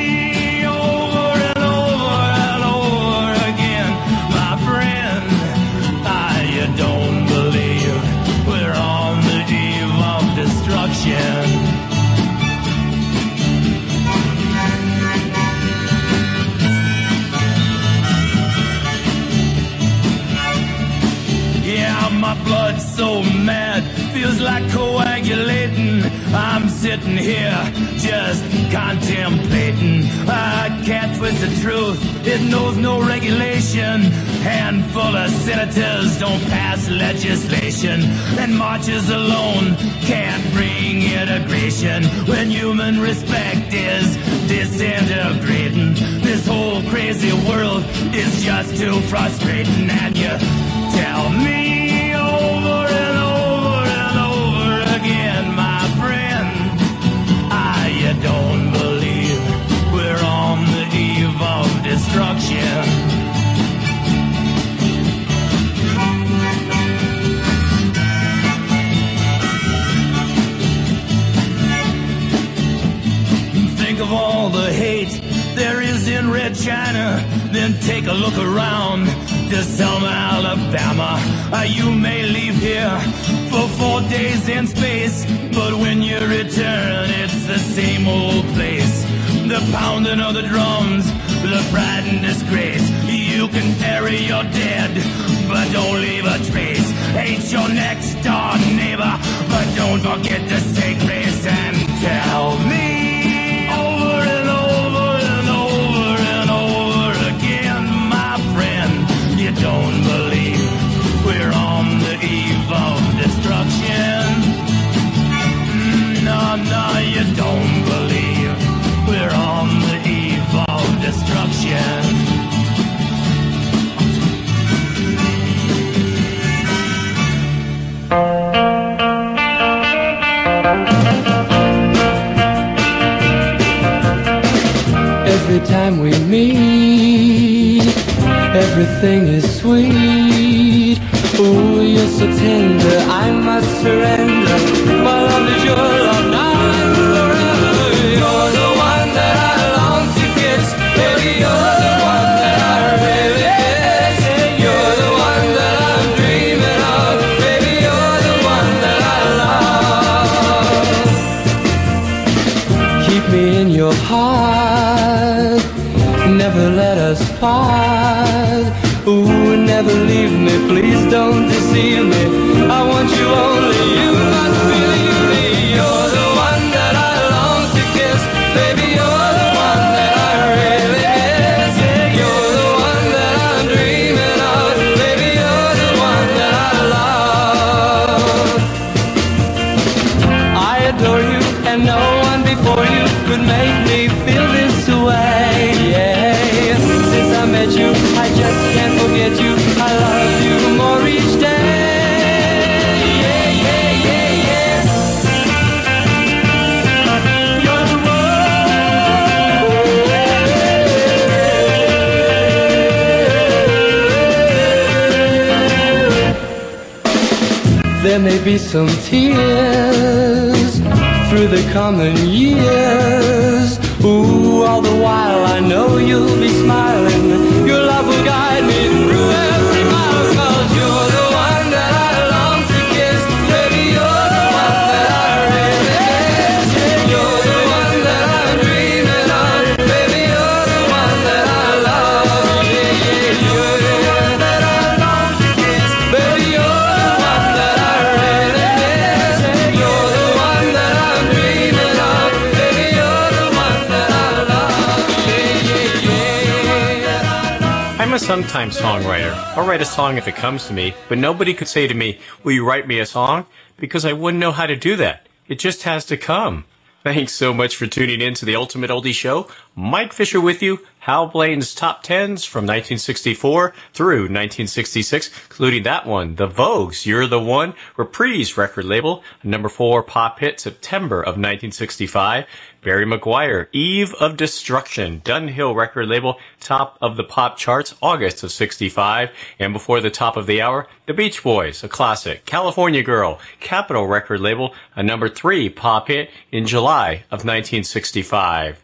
so mad, feels like coagulating. I'm sitting here just contemplating. I can't twist the truth, it knows no regulation. Handful of senators don't pass legislation, and marches alone can't bring integration. When human respect is disintegrating, this whole crazy world is just too frustrating, and you tell me China, then take a look around to Selma, Alabama. Uh, you may leave here for four days in space, but when you return, it's the same old place. The pounding of the drums, the pride and disgrace. You can bury your dead, but don't leave a trace. Hate your next door neighbor, but don't forget to say grace and tell me everything is sweet. Ooh, you're so tender, I must surrender. Be some tears through the coming years. Ooh, all the while I know you'll be smiling. Your love will guide me through sometime songwriter. I'll write a song if it comes to me, but nobody could say to me, Will you write me a song? Because I wouldn't know how to do that. It just has to come. Thanks so much for tuning in to the Ultimate Oldie Show. Mike Fisher with you. Hal Blaine's top tens from 1964 through 1966, including that one, The Vogues, You're the One, Reprise record label, number four pop hit September of 1965. Barry McGuire, Eve of Destruction, Dunhill record label, top of the pop charts, August of 65. And before the top of the hour, The Beach Boys, a classic. California Girl, Capitol record label, a number three pop hit in July of 1965.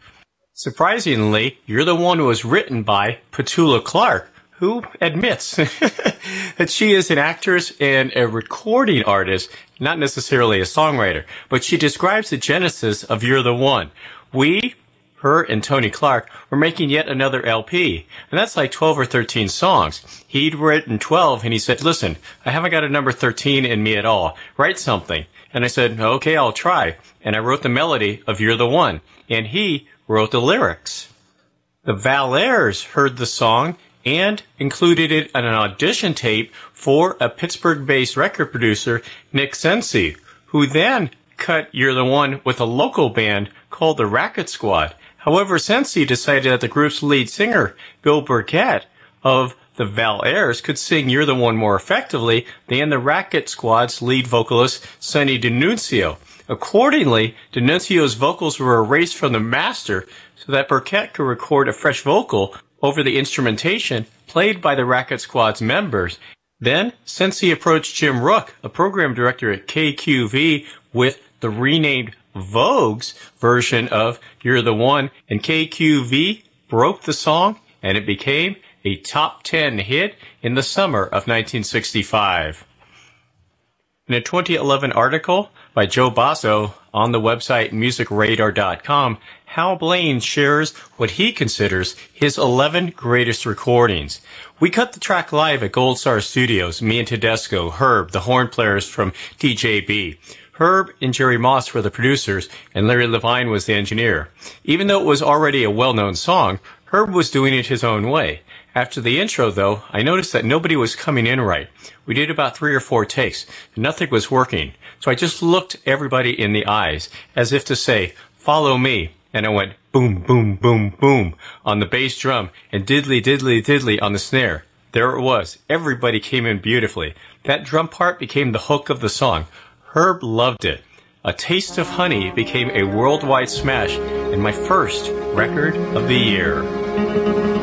Surprisingly, You're the One who was written by Petula Clark, who admits that she is an actress and a recording artist, not necessarily a songwriter, but she describes the genesis of You're the One. We, her and Tony Clark, were making yet another LP, and that's like 12 or 13 songs. He'd written 12 and he said, listen, I haven't got a number 13 in me at all. Write something. And I said, okay, I'll try. And I wrote the melody of You're the One. And he wrote the lyrics. The Val-Aires heard the song and included it on an audition tape for a Pittsburgh-based record producer, Nick Cenci, who then cut You're the One with a local band called the Racket Squad. However, Cenci decided that the group's lead singer, Bill Burkett of the Val-Aires, could sing You're the One more effectively than the Racket Squad's lead vocalist, Sonny D'Annunzio. Accordingly, D'Annunzio's vocals were erased from the master so that Burkett could record a fresh vocal over the instrumentation played by the Racket Squad's members. Then, Cenci approached Jim Rook, a program director at KQV, with the renamed Vogues version of You're the One, and KQV broke the song and it became a top 10 hit in the summer of 1965. In a 2011 article by Joe Bosso on the website musicradar.com, Hal Blaine shares what he considers his 11 greatest recordings. We cut the track live at Gold Star Studios, me and Tedesco, Herb, the horn players from TJB. Herb and Jerry Moss were the producers, and Larry Levine was the engineer. Even though it was already a well-known song, Herb was doing it his own way. After the intro, though, I noticed that nobody was coming in right. We did about three or four takes, and nothing was working. So I just looked everybody in the eyes, as if to say, follow me. And I went boom, boom, boom, boom on the bass drum and diddly, diddly, diddly on the snare. There it was. Everybody came in beautifully. That drum part became the hook of the song. Herb loved it. A Taste of Honey became a worldwide smash and my first record of the year.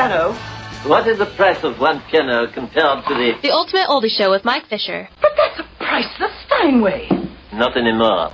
Piano? What is the price of one piano compared to the... The Ultimate Oldie Show with Mike Fisher. But that's a priceless Steinway? Not anymore.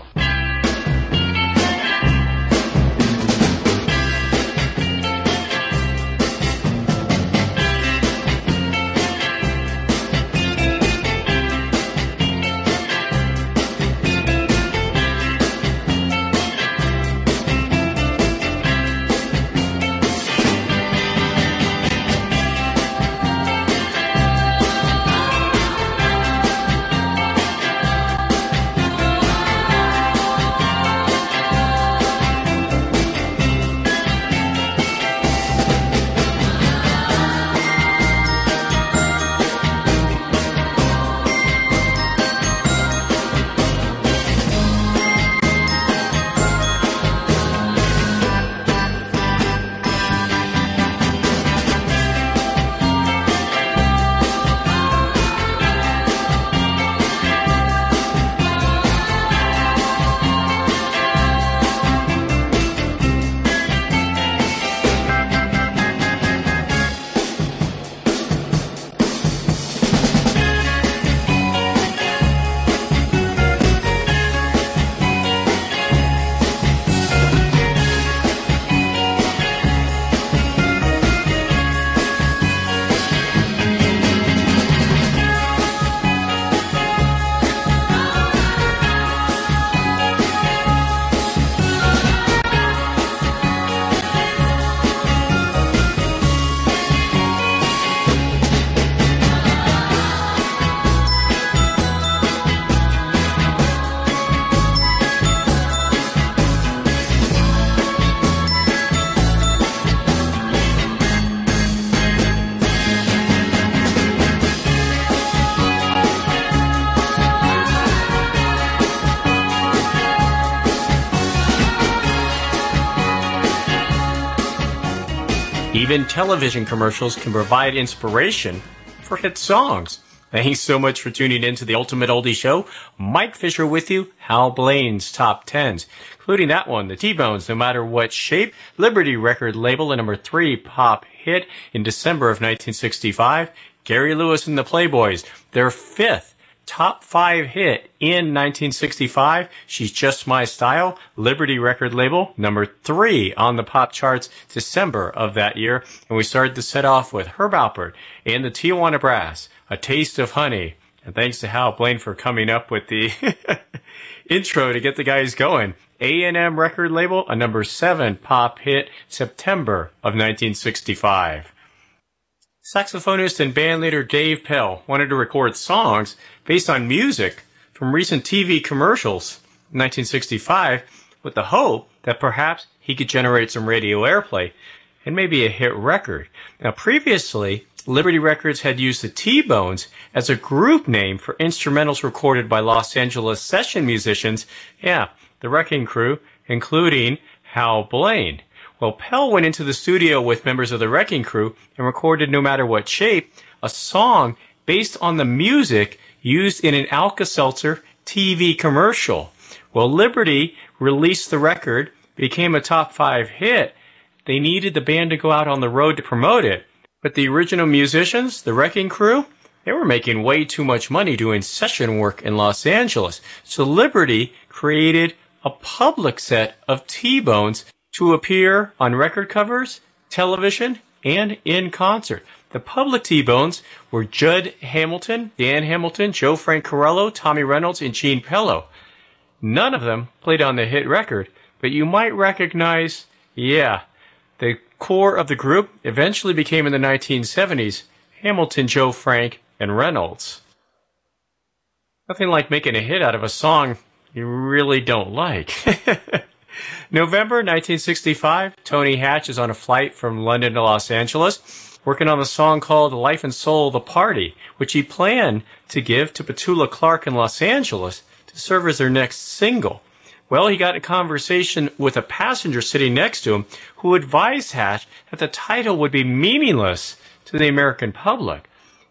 Even television commercials can provide inspiration for hit songs. Thanks so much for tuning in to the Ultimate Oldie Show. Mike Fisher with you, Hal Blaine's Top Tens, including that one, the T-Bones, No Matter What Shape, Liberty record label, a number three pop hit in December of 1965. Gary Lewis and the Playboys, their fifth top five hit in 1965. She's Just My Style, Liberty record label, number three on the pop charts, December of that year. And we started to set off with Herb Alpert and the Tijuana Brass, A Taste of Honey. And thanks to Hal Blaine for coming up with the intro to get the guys going. A&M record label, a number seven pop hit, September of 1965. Saxophonist and bandleader Dave Pell wanted to record songs based on music from recent TV commercials in 1965 with the hope that perhaps he could generate some radio airplay and maybe a hit record. Now previously, Liberty Records had used the T-Bones as a group name for instrumentals recorded by Los Angeles session musicians. Yeah, the Wrecking Crew, including Hal Blaine. Well, Pell went into the studio with members of the Wrecking Crew and recorded No Matter What Shape, a song based on the music used in an Alka-Seltzer TV commercial. Well, Liberty released the record, became a top five hit. They needed the band to go out on the road to promote it. But the original musicians, the Wrecking Crew, they were making way too much money doing session work in Los Angeles. So Liberty created a public set of T-Bones to appear on record covers, television, and in concert. The public T-Bones were Judd Hamilton, Dan Hamilton, Joe Frank Carollo, Tommy Reynolds, and Gene Pello. None of them played on the hit record, but you might recognize, yeah, the core of the group eventually became in the 1970s Hamilton, Joe Frank, and Reynolds. Nothing like making a hit out of a song you really don't like. November 1965, Tony Hatch is on a flight from London to Los Angeles, working on a song called Life and Soul of the Party, which he planned to give to Petula Clark in Los Angeles to serve as their next single. Well, he got a conversation with a passenger sitting next to him who advised Hatch that the title would be meaningless to the American public.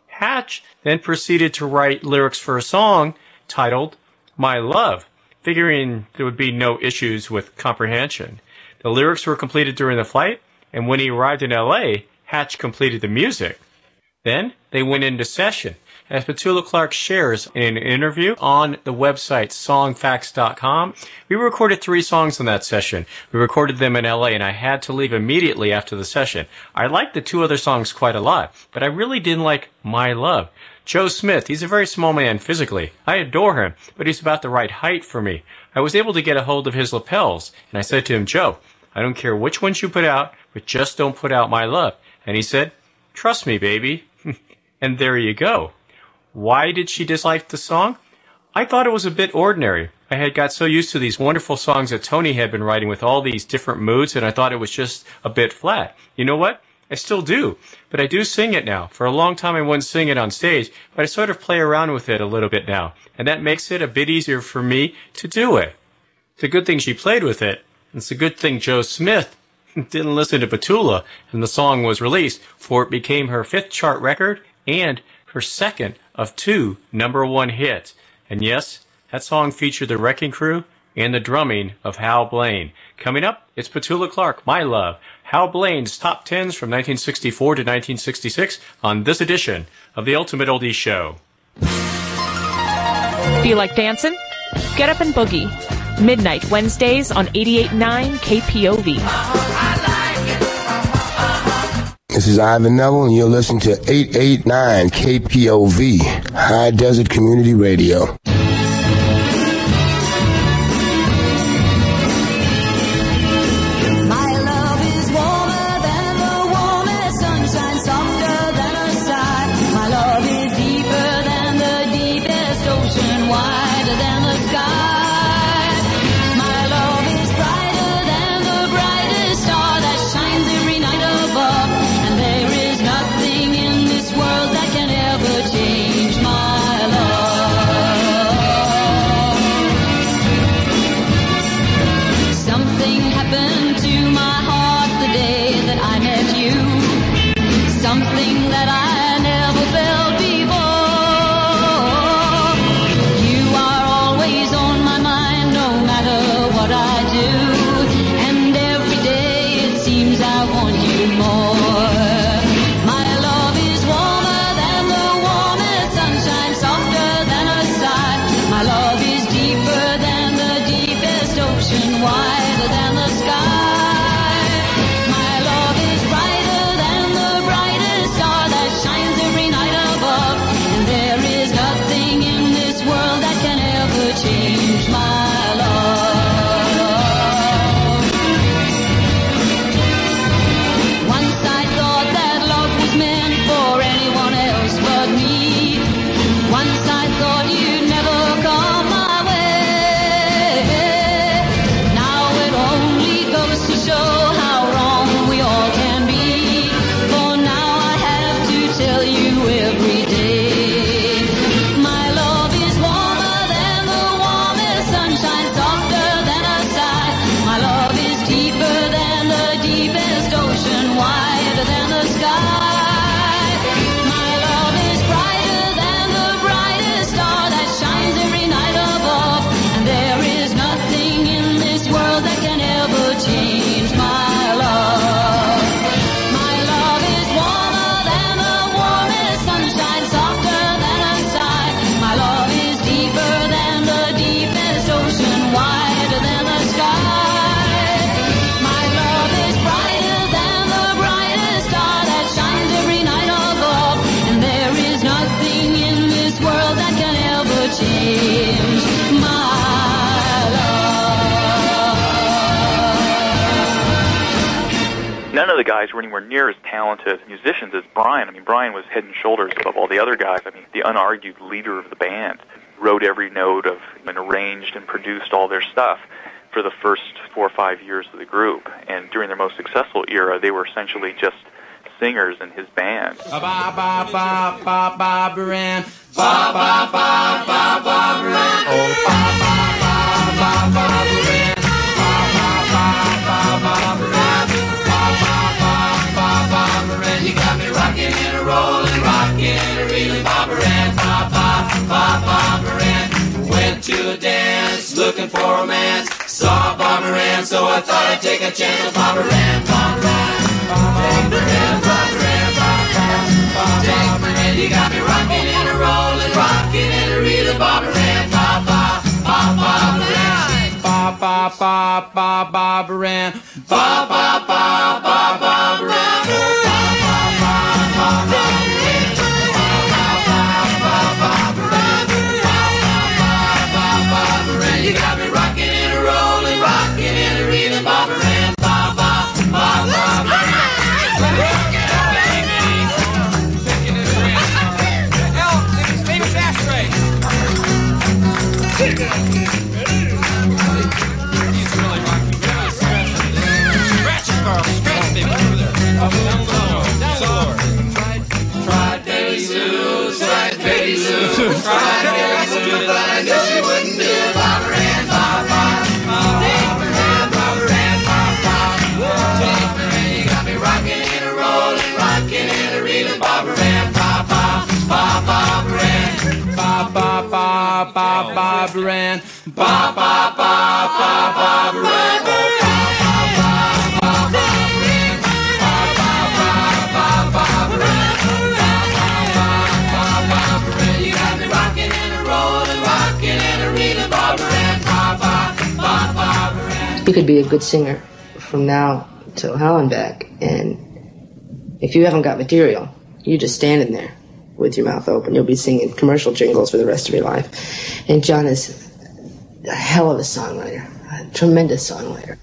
Hatch then proceeded to write lyrics for a song titled My Love, figuring there would be no issues with comprehension. The lyrics were completed during the flight, and when he arrived in LA, Hatch completed the music. Then they went into session. As Petula Clark shares in an interview on the website songfacts.com, we recorded three songs in that session. We recorded them in LA and I had to leave immediately after the session. I liked the two other songs quite a lot, but I really didn't like My Love. Joe Smith, he's a very small man physically. I adore him, but he's about the right height for me. I was able to get a hold of his lapels, and I said to him, Joe, I don't care which ones you put out, but just don't put out My Love. And he said, Trust me, baby. and there you go. Why did she dislike the song? I thought it was a bit ordinary. I had got so used to these wonderful songs that Tony had been writing with all these different moods, and I thought it was just a bit flat. You know what? I still do, but I do sing it now. For a long time I wouldn't sing it on stage, but I sort of play around with it a little bit now, and that makes it a bit easier for me to do it. It's a good thing she played with it. and It's a good thing Joe Smith didn't listen to Petula and the song was released, for it became her fifth chart record and her second of two number one hits. And yes, that song featured the Wrecking Crew and the drumming of Hal Blaine. Coming up, it's Petula Clark, My Love, Hal Blaine's top tens from 1964 to 1966 on this edition of the Ultimate Oldies Show. Do you like dancing? Get up and boogie. Midnight Wednesdays on 88.9 KPOV. This is Ivan Neville, and you're listening to 889 KPOV, High Desert Community Radio. Guys were anywhere near as talented musicians as Brian. I mean, Brian was head and shoulders above all the other guys. I mean, the unargued leader of the band. Wrote every note of and arranged and produced all their stuff for the first four or five years of the group. And during their most successful era, they were essentially just singers in his band. Ba ba ba ba ba ba Baran. Ba ba ba ba ba Baran. Oh ba ba ba ba ba Baran. And a rolling, rocking and a reeling, ba Baran. Ba ba ba ba Baran. Went to a dance looking for romance. Saw Barbara Ann, so I thought I'd take a chance with Barbara Ann. Barbara Ann, Barbara Ann, Barbara Ann, Barbara Ann. You got me rocking and a rolling, rocking and a reeling, Barbara Ann, Barbara, Barbara Ann. Ba ba ba ba Barbara Ann. Ba ba ba ba Barbara Ann. You Sue, tried Betty Sue, but I knew she wouldn't do it. Barbara Ann, Barbara, Barbara Ann, Barbara Ann, Barbara, Barbara Ann. You got me rocking and a rolling, rocking and a reeling, Barbara Ann, Barbara, Barbara Ann. Ba ba ba ba Barbara Ann. Ba ba ba ba Barbara Ann. You could be a good singer from now till hell and back, and if you haven't got material, you're just standing there with your mouth open. You'll be singing commercial jingles for the rest of your life. And John is a hell of a songwriter, a tremendous songwriter.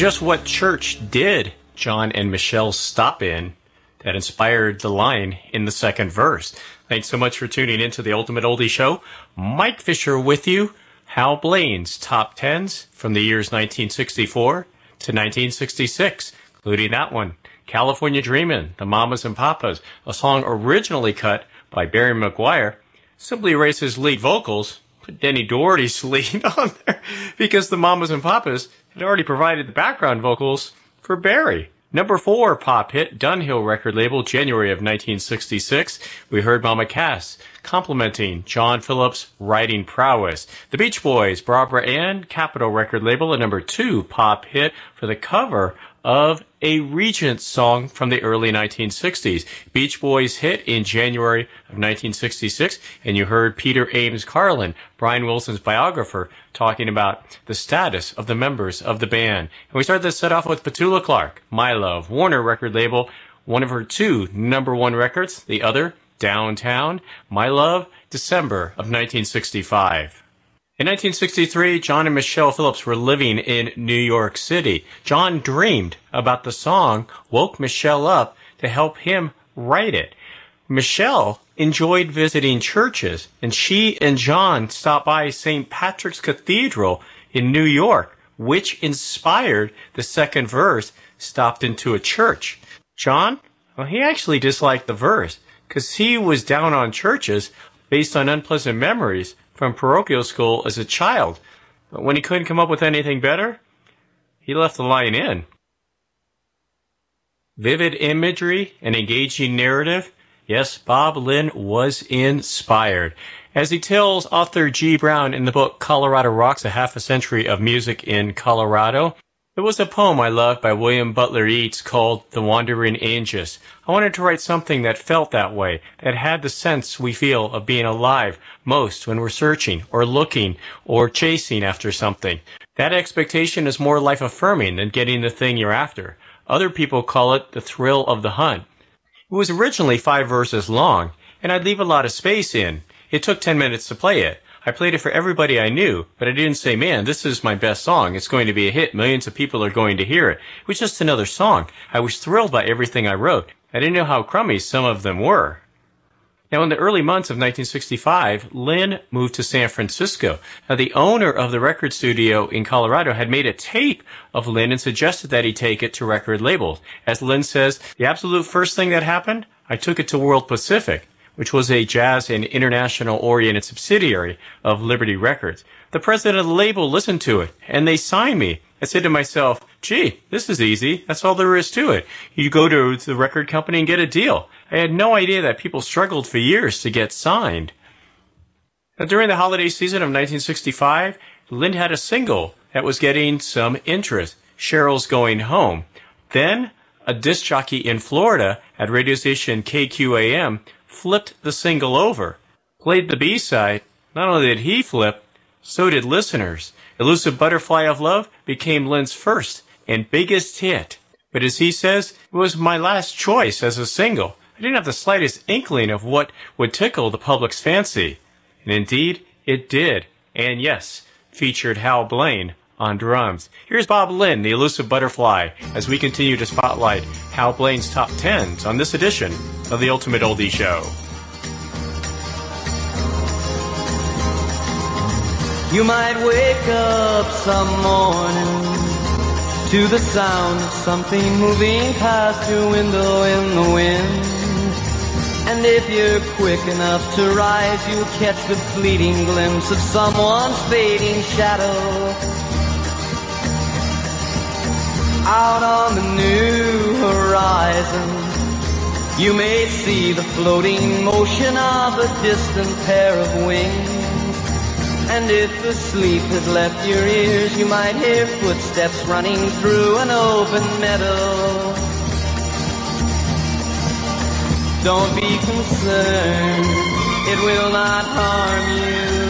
Just what church did John and Michelle stop in that inspired the line in the second verse? Thanks so much for tuning in to the Ultimate Oldie Show. Mike Fisher with you. Hal Blaine's top tens from the years 1964 to 1966, including that one, California Dreamin', The Mamas and Papas, a song originally cut by Barry McGuire, simply his lead vocals, Denny Doherty's lead on there, because the Mamas and Papas had already provided the background vocals for Barry. Number four pop hit, Dunhill record label, January of 1966. We heard Mama Cass complimenting John Phillips' writing prowess. The Beach Boys, Barbara Ann, Capitol record label, a number two pop hit for the cover of a Regent song from the early 1960s. Beach Boys hit in January of 1966, and you heard Peter Ames Carlin, Brian Wilson's biographer, talking about the status of the members of the band. And we started this set off with Petula Clark, My Love, Warner record label, one of her two number one records, the other, Downtown, My Love, December of 1965. In 1963, John and Michelle Phillips were living in New York City. John dreamed about the song, woke Michelle up to help him write it. Michelle enjoyed visiting churches, and she and John stopped by St. Patrick's Cathedral in New York, which inspired the second verse, stopped into a church. John, well, he actually disliked the verse because he was down on churches based on unpleasant memories from parochial school as a child. But when he couldn't come up with anything better, he left the line in. Vivid imagery and engaging narrative. Yes, Bob Lind was inspired. As he tells author G. Brown in the book Colorado Rocks, A Half a Century of Music in Colorado, there was a poem I loved by William Butler Yeats called The Wandering Aengus. I wanted to write something that felt that way, that had the sense we feel of being alive most when we're searching or looking or chasing after something. That expectation is more life affirming than getting the thing you're after. Other people call it the thrill of the hunt. It was originally five verses long, and I'd leave a lot of space in. It took ten minutes to play it. I played it for everybody I knew, but I didn't say, man, this is my best song. It's going to be a hit. Millions of people are going to hear it. It was just another song. I was thrilled by everything I wrote. I didn't know how crummy some of them were. Now, in the early months of 1965, Lind moved to San Francisco. Now, the owner of the record studio in Colorado had made a tape of Lind and suggested that he take it to record labels. As Lind says, the absolute first thing that happened, I took it to World Pacific, which was a jazz and international oriented subsidiary of Liberty Records. The president of the label listened to it, and they signed me. I said to myself, gee, this is easy. That's all there is to it. You go to the record company and get a deal. I had no idea that people struggled for years to get signed. Now, during the holiday season of 1965, Lind had a single that was getting some interest. Cheryl's Going Home. Then, a disc jockey in Florida at radio station KQAM flipped the single over, played the B-side. Not only did he flip, so did listeners. Elusive Butterfly of Love became Lind's first and biggest hit. But as he says, it was my last choice as a single. I didn't have the slightest inkling of what would tickle the public's fancy. And indeed, it did. And yes, featured Hal Blaine on drums. Here's Bob Lind, the elusive butterfly, as we continue to spotlight Hal Blaine's top tens on this edition of the Ultimate Oldie Show. You might wake up some morning to the sound of something moving past your window in the wind. And if you're quick enough to rise, you'll catch the fleeting glimpse of someone's fading shadow. Out on the new horizon, you may see the floating motion of a distant pair of wings. And if the sleep has left your ears, you might hear footsteps running through an open meadow. Don't be concerned, it will not harm you.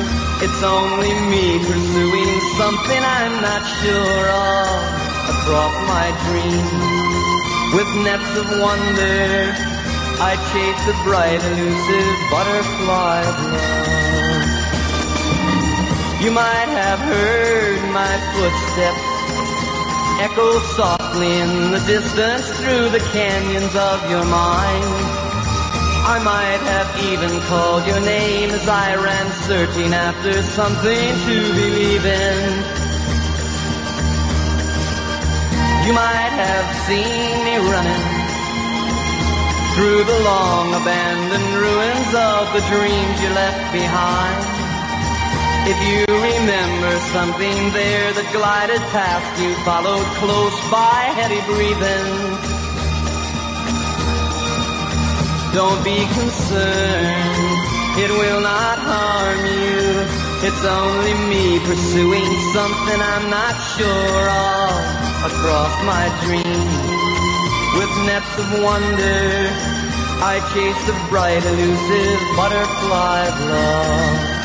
It's only me pursuing something I'm not sure of across my dreams. With nets of wonder, I chase a bright, elusive butterfly of love. You might have heard my footsteps echo softly in the distance through the canyons of your mind. I might have even called your name as I ran searching after something to believe in. You might have seen me running through the long abandoned ruins of the dreams you left behind. If you remember something there that glided past you, followed close by heavy breathing. Don't be concerned, it will not harm you. It's only me pursuing something I'm not sure of across my dreams. With nets of wonder, I chase the bright elusive butterfly of love.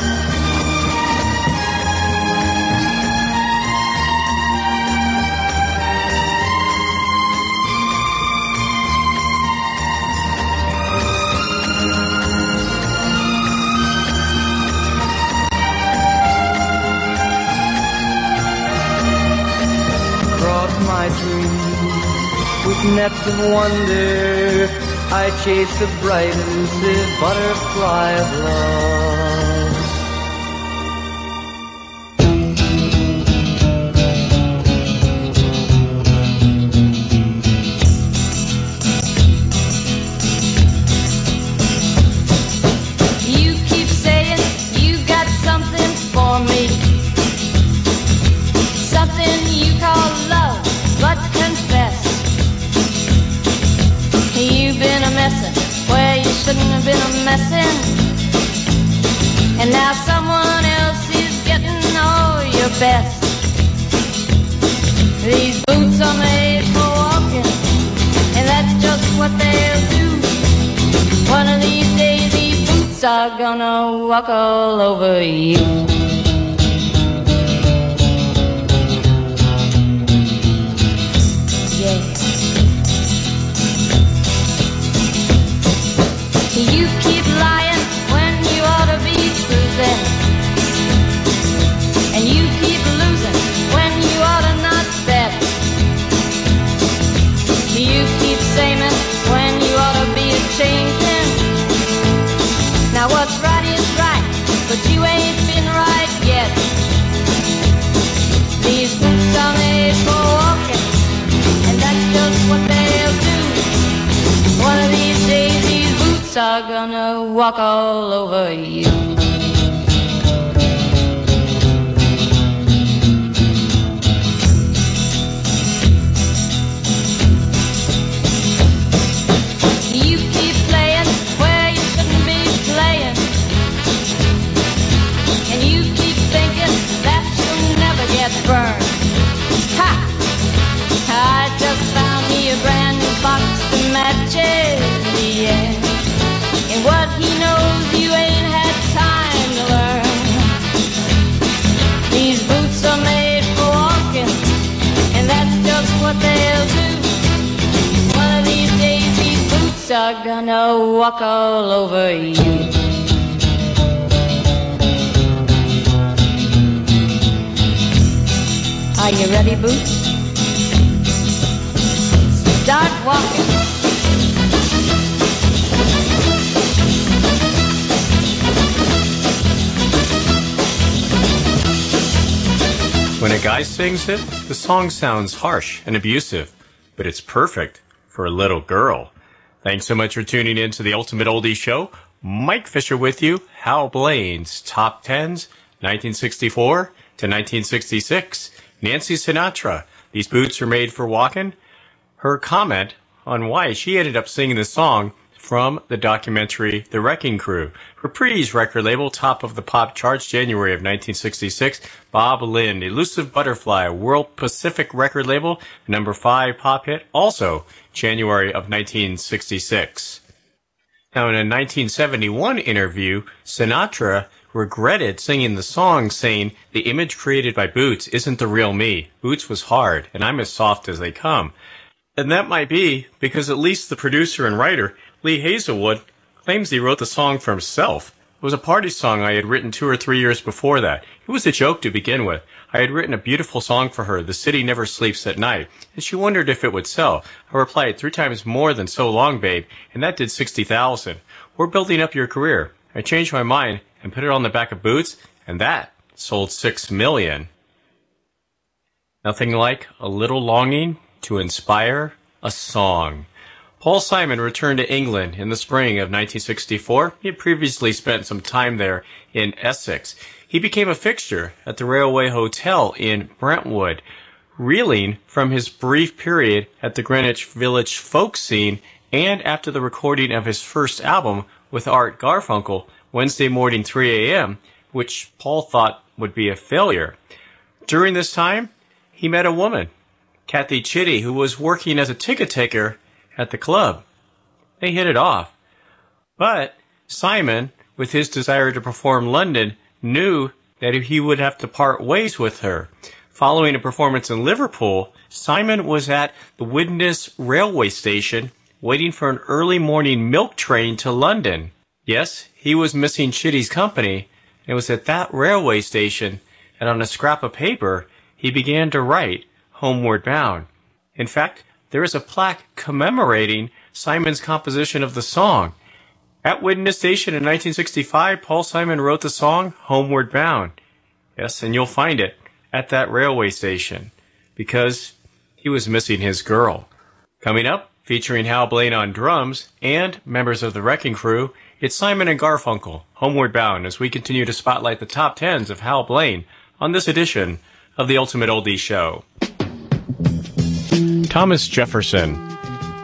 My dreams, with nets of wonder, I chase the bright elusive butterfly of love. Gonna walk all over you. Are you ready, Boots? Start walking. When a guy sings it, the song sounds harsh and abusive, but it's perfect for a little girl. Thanks so much for tuning in to the Ultimate Oldie Show. Mike Fisher with you. Hal Blaine's Top Tens, 1964 to 1966. Nancy Sinatra. These boots are made for walking. Her comment on why she ended up singing the song from the documentary The Wrecking Crew. Reprise record label, top of the pop charts, January of 1966. Bob Lind, Elusive Butterfly, World Pacific record label, number five pop hit, also January of 1966. Now, in a 1971 interview, Sinatra regretted singing the song, saying, The image created by Boots isn't the real me. Boots was hard, and I'm as soft as they come. And that might be because at least the producer and writer, Lee Hazlewood, claims he wrote the song for himself. It was a party song I had written two or three years before that. It was a joke to begin with. I had written a beautiful song for her, The City Never Sleeps at Night, and she wondered if it would sell. I replied, three times more than So Long, Babe, and that did 60,000. We're building up your career. I changed my mind and put it on the back of Boots, and that sold six million. Nothing like a little longing to inspire a song. Paul Simon returned to England in the spring of 1964. He had previously spent some time there in Essex. He became a fixture at the Railway Hotel in Brentwood, reeling from his brief period at the Greenwich Village folk scene and after the recording of his first album with Art Garfunkel, Wednesday morning 3 a.m., which Paul thought would be a failure. During this time, he met a woman, Kathy Chitty, who was working as a ticket taker at the club. They hit it off. But Simon, with his desire to perform London, knew that he would have to part ways with her. Following a performance in Liverpool, Simon was at the Widnes railway station waiting for an early morning milk train to London. Yes, he was missing Chitty's company. It was at that railway station, and on a scrap of paper, he began to write Homeward Bound. In fact, there is a plaque commemorating Simon's composition of the song. At Widnes Station in 1965, Paul Simon wrote the song Homeward Bound. Yes, and you'll find it at that railway station because he was missing his girl. Coming up, featuring Hal Blaine on drums and members of the Wrecking Crew, it's Simon and Garfunkel, Homeward Bound, as we continue to spotlight the top tens of Hal Blaine on this edition of the Ultimate Oldie Show. Thomas Jefferson.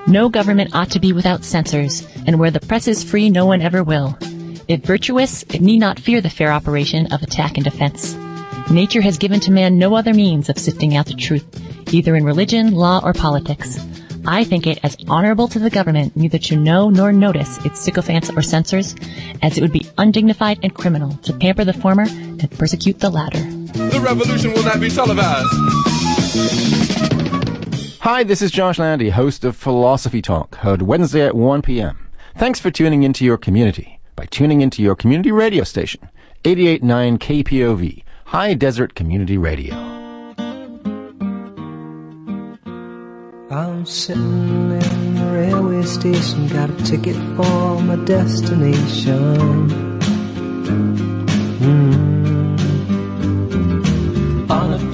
No government ought to be without censors, and where the press is free, no one ever will. If virtuous, it need not fear the fair operation of attack and defense. Nature has given to man no other means of sifting out the truth, either in religion, law, or politics. I think it as honorable to the government neither to know nor notice its sycophants or censors, as it would be undignified and criminal to pamper the former and persecute the latter. The revolution will not be televised. Hi, this is Josh Landy, host of Philosophy Talk, heard Wednesday at 1 p.m. Thanks for tuning into your community by tuning into your community radio station, 889 KPOV, High Desert Community Radio. I'm sitting in the railway station, got a ticket for my destination.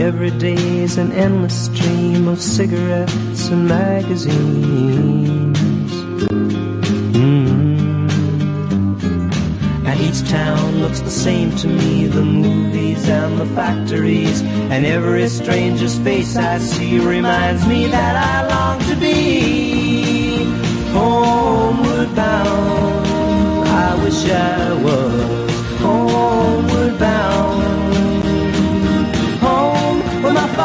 Every day's an endless stream of cigarettes and magazines. Mm. And each town looks the same to me the movies and the factories. And every stranger's face I see reminds me that I long to be homeward bound. I wish I was homeward bound.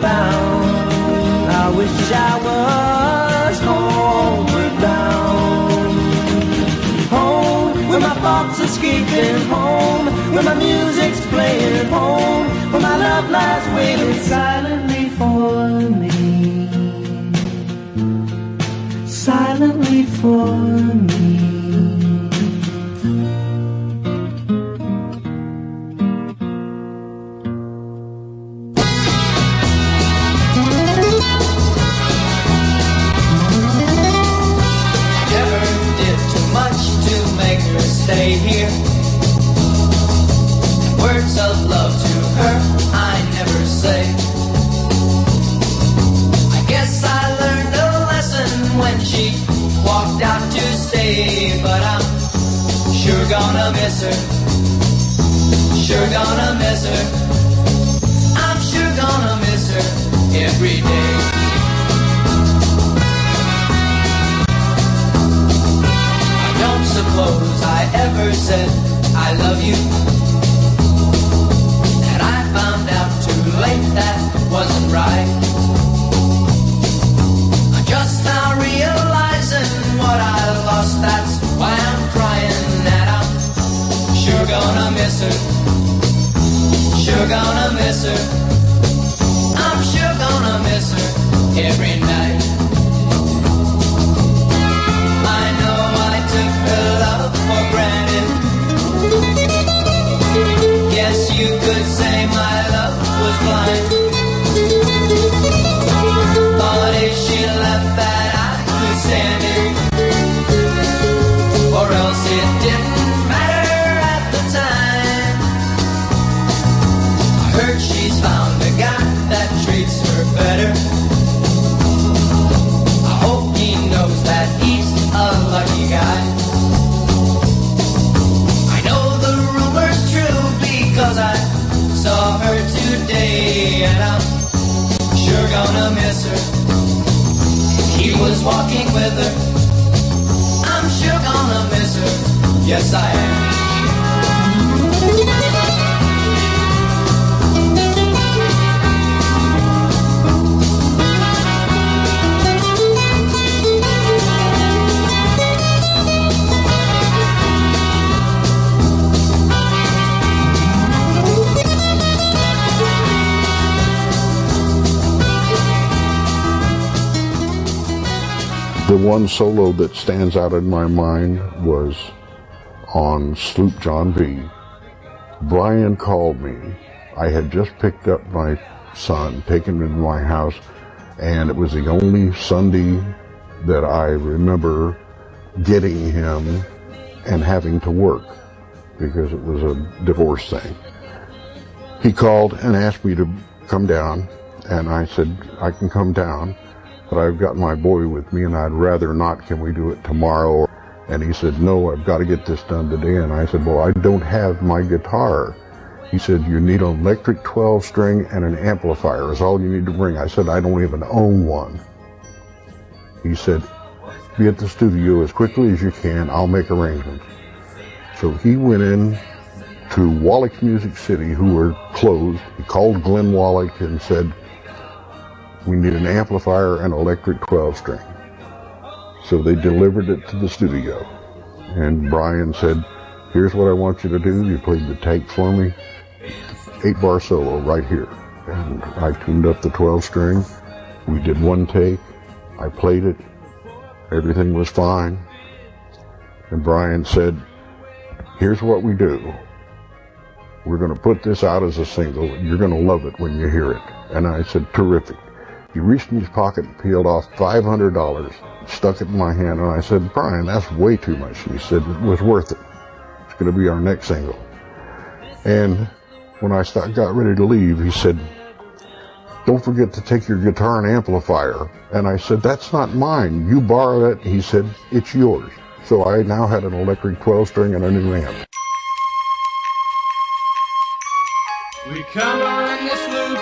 Bound, I wish I was homeward bound home, where my thoughts are escaping home, where my music's playing home, where my love lies waiting silently for me, silently for me. of love to her I never say. I guess I learned a lesson when she walked out to stay, but I'm sure gonna miss her. Sure gonna miss her. I'm sure gonna miss her every day. I don't suppose I ever said I love you Found out too late that wasn't right. I'm just now realizing what I lost, that's why I'm crying. And I'm sure gonna miss her. Sure gonna miss her. I'm sure gonna miss her every night. Gonna miss her. He was walking with her. I'm sure gonna miss her. Yes, I am. The one solo that stands out in my mind was on Sloop John B. Brian called me. I had just picked up my son, taken him to my house, and it was the only Sunday that I remember getting him and having to work because it was a divorce thing. He called and asked me to come down, and I said, I can come down, but I've got my boy with me and I'd rather not. Can we do it tomorrow? And he said, no, I've got to get this done today. And I said, well, I don't have my guitar. He said, you need an electric 12 string and an amplifier is all you need to bring. I said, I don't even own one. He said, be at the studio as quickly as you can. I'll make arrangements. So he went in to Wallach Music City, who were closed. He called Glenn Wallichs and said, we need an amplifier and electric 12 string. So they delivered it to the studio. And Brian said, here's what I want you to do. You played the take for me. Eight bar solo right here. And I tuned up the 12 string. We did one take. I played it. Everything was fine. And Brian said, here's what we do. We're going to put this out as a single. You're going to love it when you hear it. And I said, terrific. He reached in his pocket and peeled off $500, stuck it in my hand, and I said, Brian, that's way too much. And he said, it was worth it. It's going to be our next single. And when I got ready to leave, he said, don't forget to take your guitar and amplifier. And I said, that's not mine. You borrow it. He said, it's yours. So I now had an electric 12 string and a new amp. We come on the sloop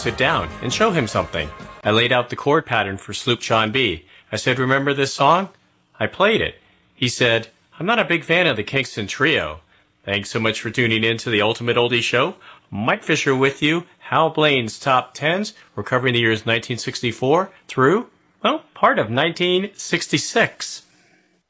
sit down and show him something. I laid out the chord pattern for Sloop John B. I said, Remember this song? I played it. He said, I'm not a big fan of the Kingston Trio. Thanks so much for tuning in to the Ultimate Oldie Show. Mike Fisher with you. Hal Blaine's Top Tens. We're covering the years 1964 through, well, part of 1966.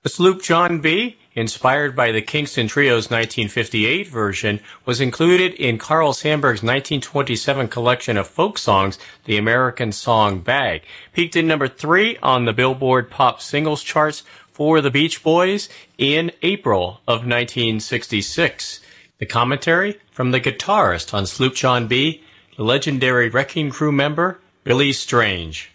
The Sloop John B inspired by the Kingston Trio's 1958 version, was included in Carl Sandburg's 1927 collection of folk songs, The American Song Bag. Peaked in number three on the Billboard Pop Singles charts for the Beach Boys in April of 1966. The commentary from the guitarist on Sloop John B., the legendary Wrecking Crew member, Billy Strange.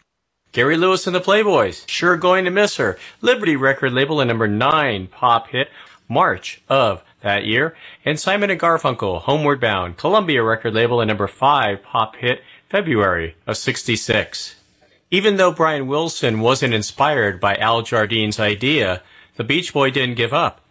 Gary Lewis and the Playboys, sure going to miss her. Liberty record label, a number nine pop hit, March of that year. And Simon and Garfunkel, Homeward Bound, Columbia record label, a number five pop hit, February of 66. Even though Brian Wilson wasn't inspired by Al Jardine's idea, the Beach Boy didn't give up.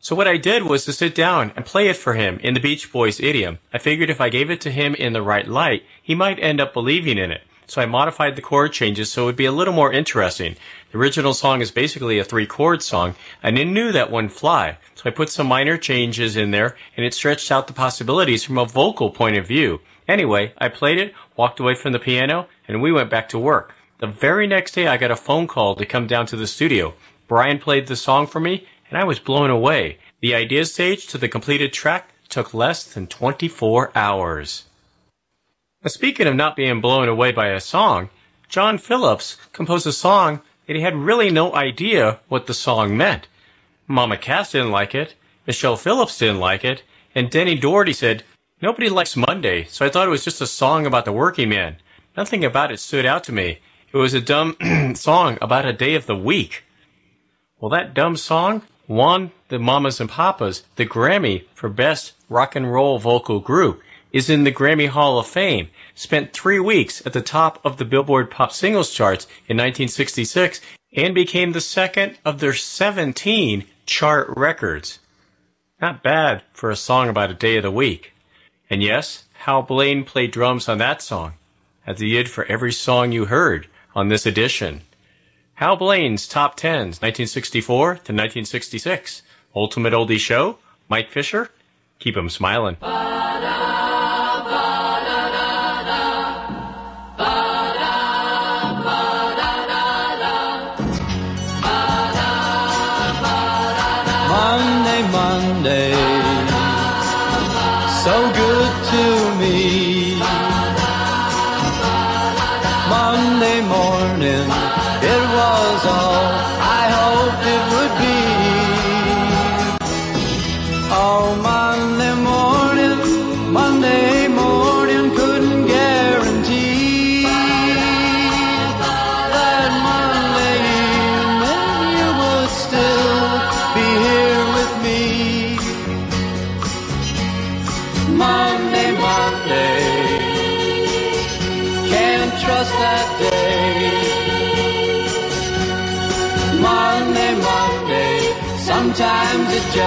So what I did was to sit down and play it for him in the Beach Boys idiom. I figured if I gave it to him in the right light, he might end up believing in it so I modified the chord changes so it would be a little more interesting. The original song is basically a three chord song, and I knew that wouldn't fly, so I put some minor changes in there, and it stretched out the possibilities from a vocal point of view. Anyway, I played it, walked away from the piano, and we went back to work. The very next day I got a phone call to come down to the studio. Brian played the song for me, and I was blown away. The idea stage to the completed track took less than 24 hours. Speaking of not being blown away by a song, John Phillips composed a song that he had really no idea what the song meant. Mama Cass didn't like it, Michelle Phillips didn't like it, and Denny Doherty said, Nobody likes Monday, so I thought it was just a song about the working man. Nothing about it stood out to me. It was a dumb song about a day of the week. Well, that dumb song won the Mamas and Papas the Grammy for Best Rock and Roll Vocal Group is in the Grammy Hall of Fame, spent three weeks at the top of the Billboard Pop Singles charts in 1966, and became the second of their 17 chart records. Not bad for a song about a day of the week. And yes, Hal Blaine played drums on that song, as he did for every song you heard on this edition. Hal Blaine's Top Tens, 1964 to 1966. Ultimate Oldie Show, Mike Fisher. Keep 'em smiling. Monday,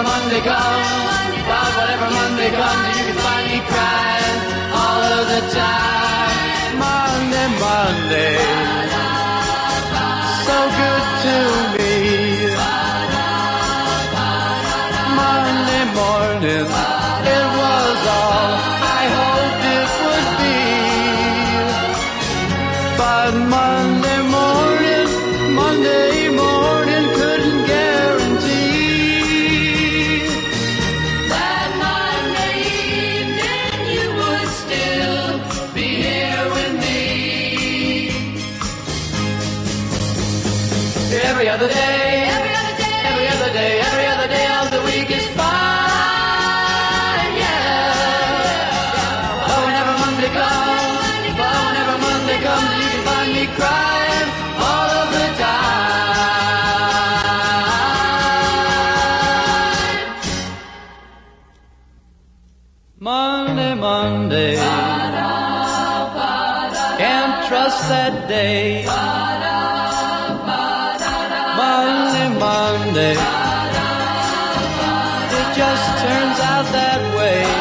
But whenever Monday comes, but whenever Monday comes, you can find me crying all of the time. Monday, Monday, That day. Monday, Monday, it just turns out that way.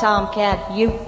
tomcat, you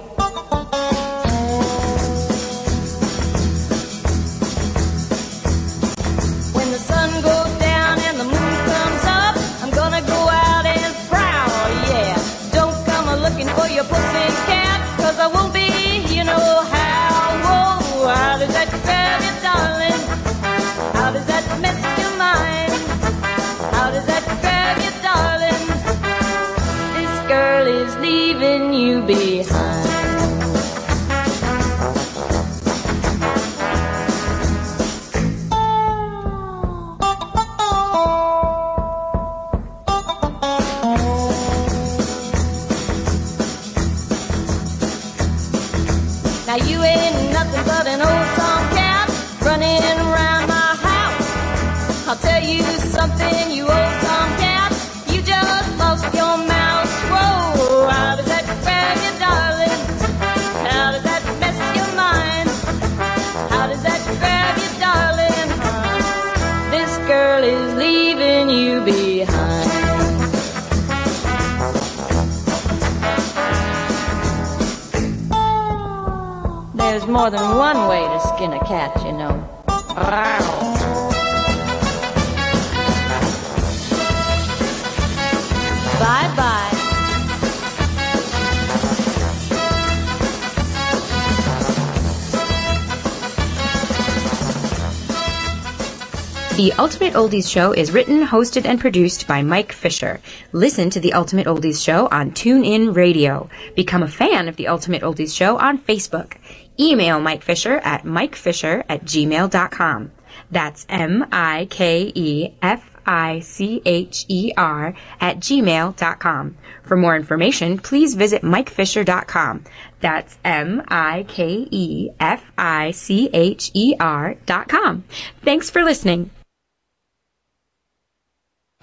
Ultimate Oldies Show is written, hosted, and produced by Mike Fisher. Listen to The Ultimate Oldies Show on TuneIn Radio. Become a fan of The Ultimate Oldies Show on Facebook. Email Mike Fisher at mikefisher at gmail.com. That's M-I-K-E-F-I-C-H-E-R at gmail.com. For more information, please visit mikefisher.com. That's M-I-K-E-F-I-C-H-E-R dot com. Thanks for listening.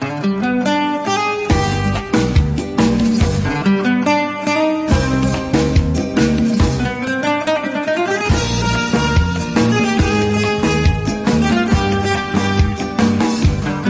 Thank you.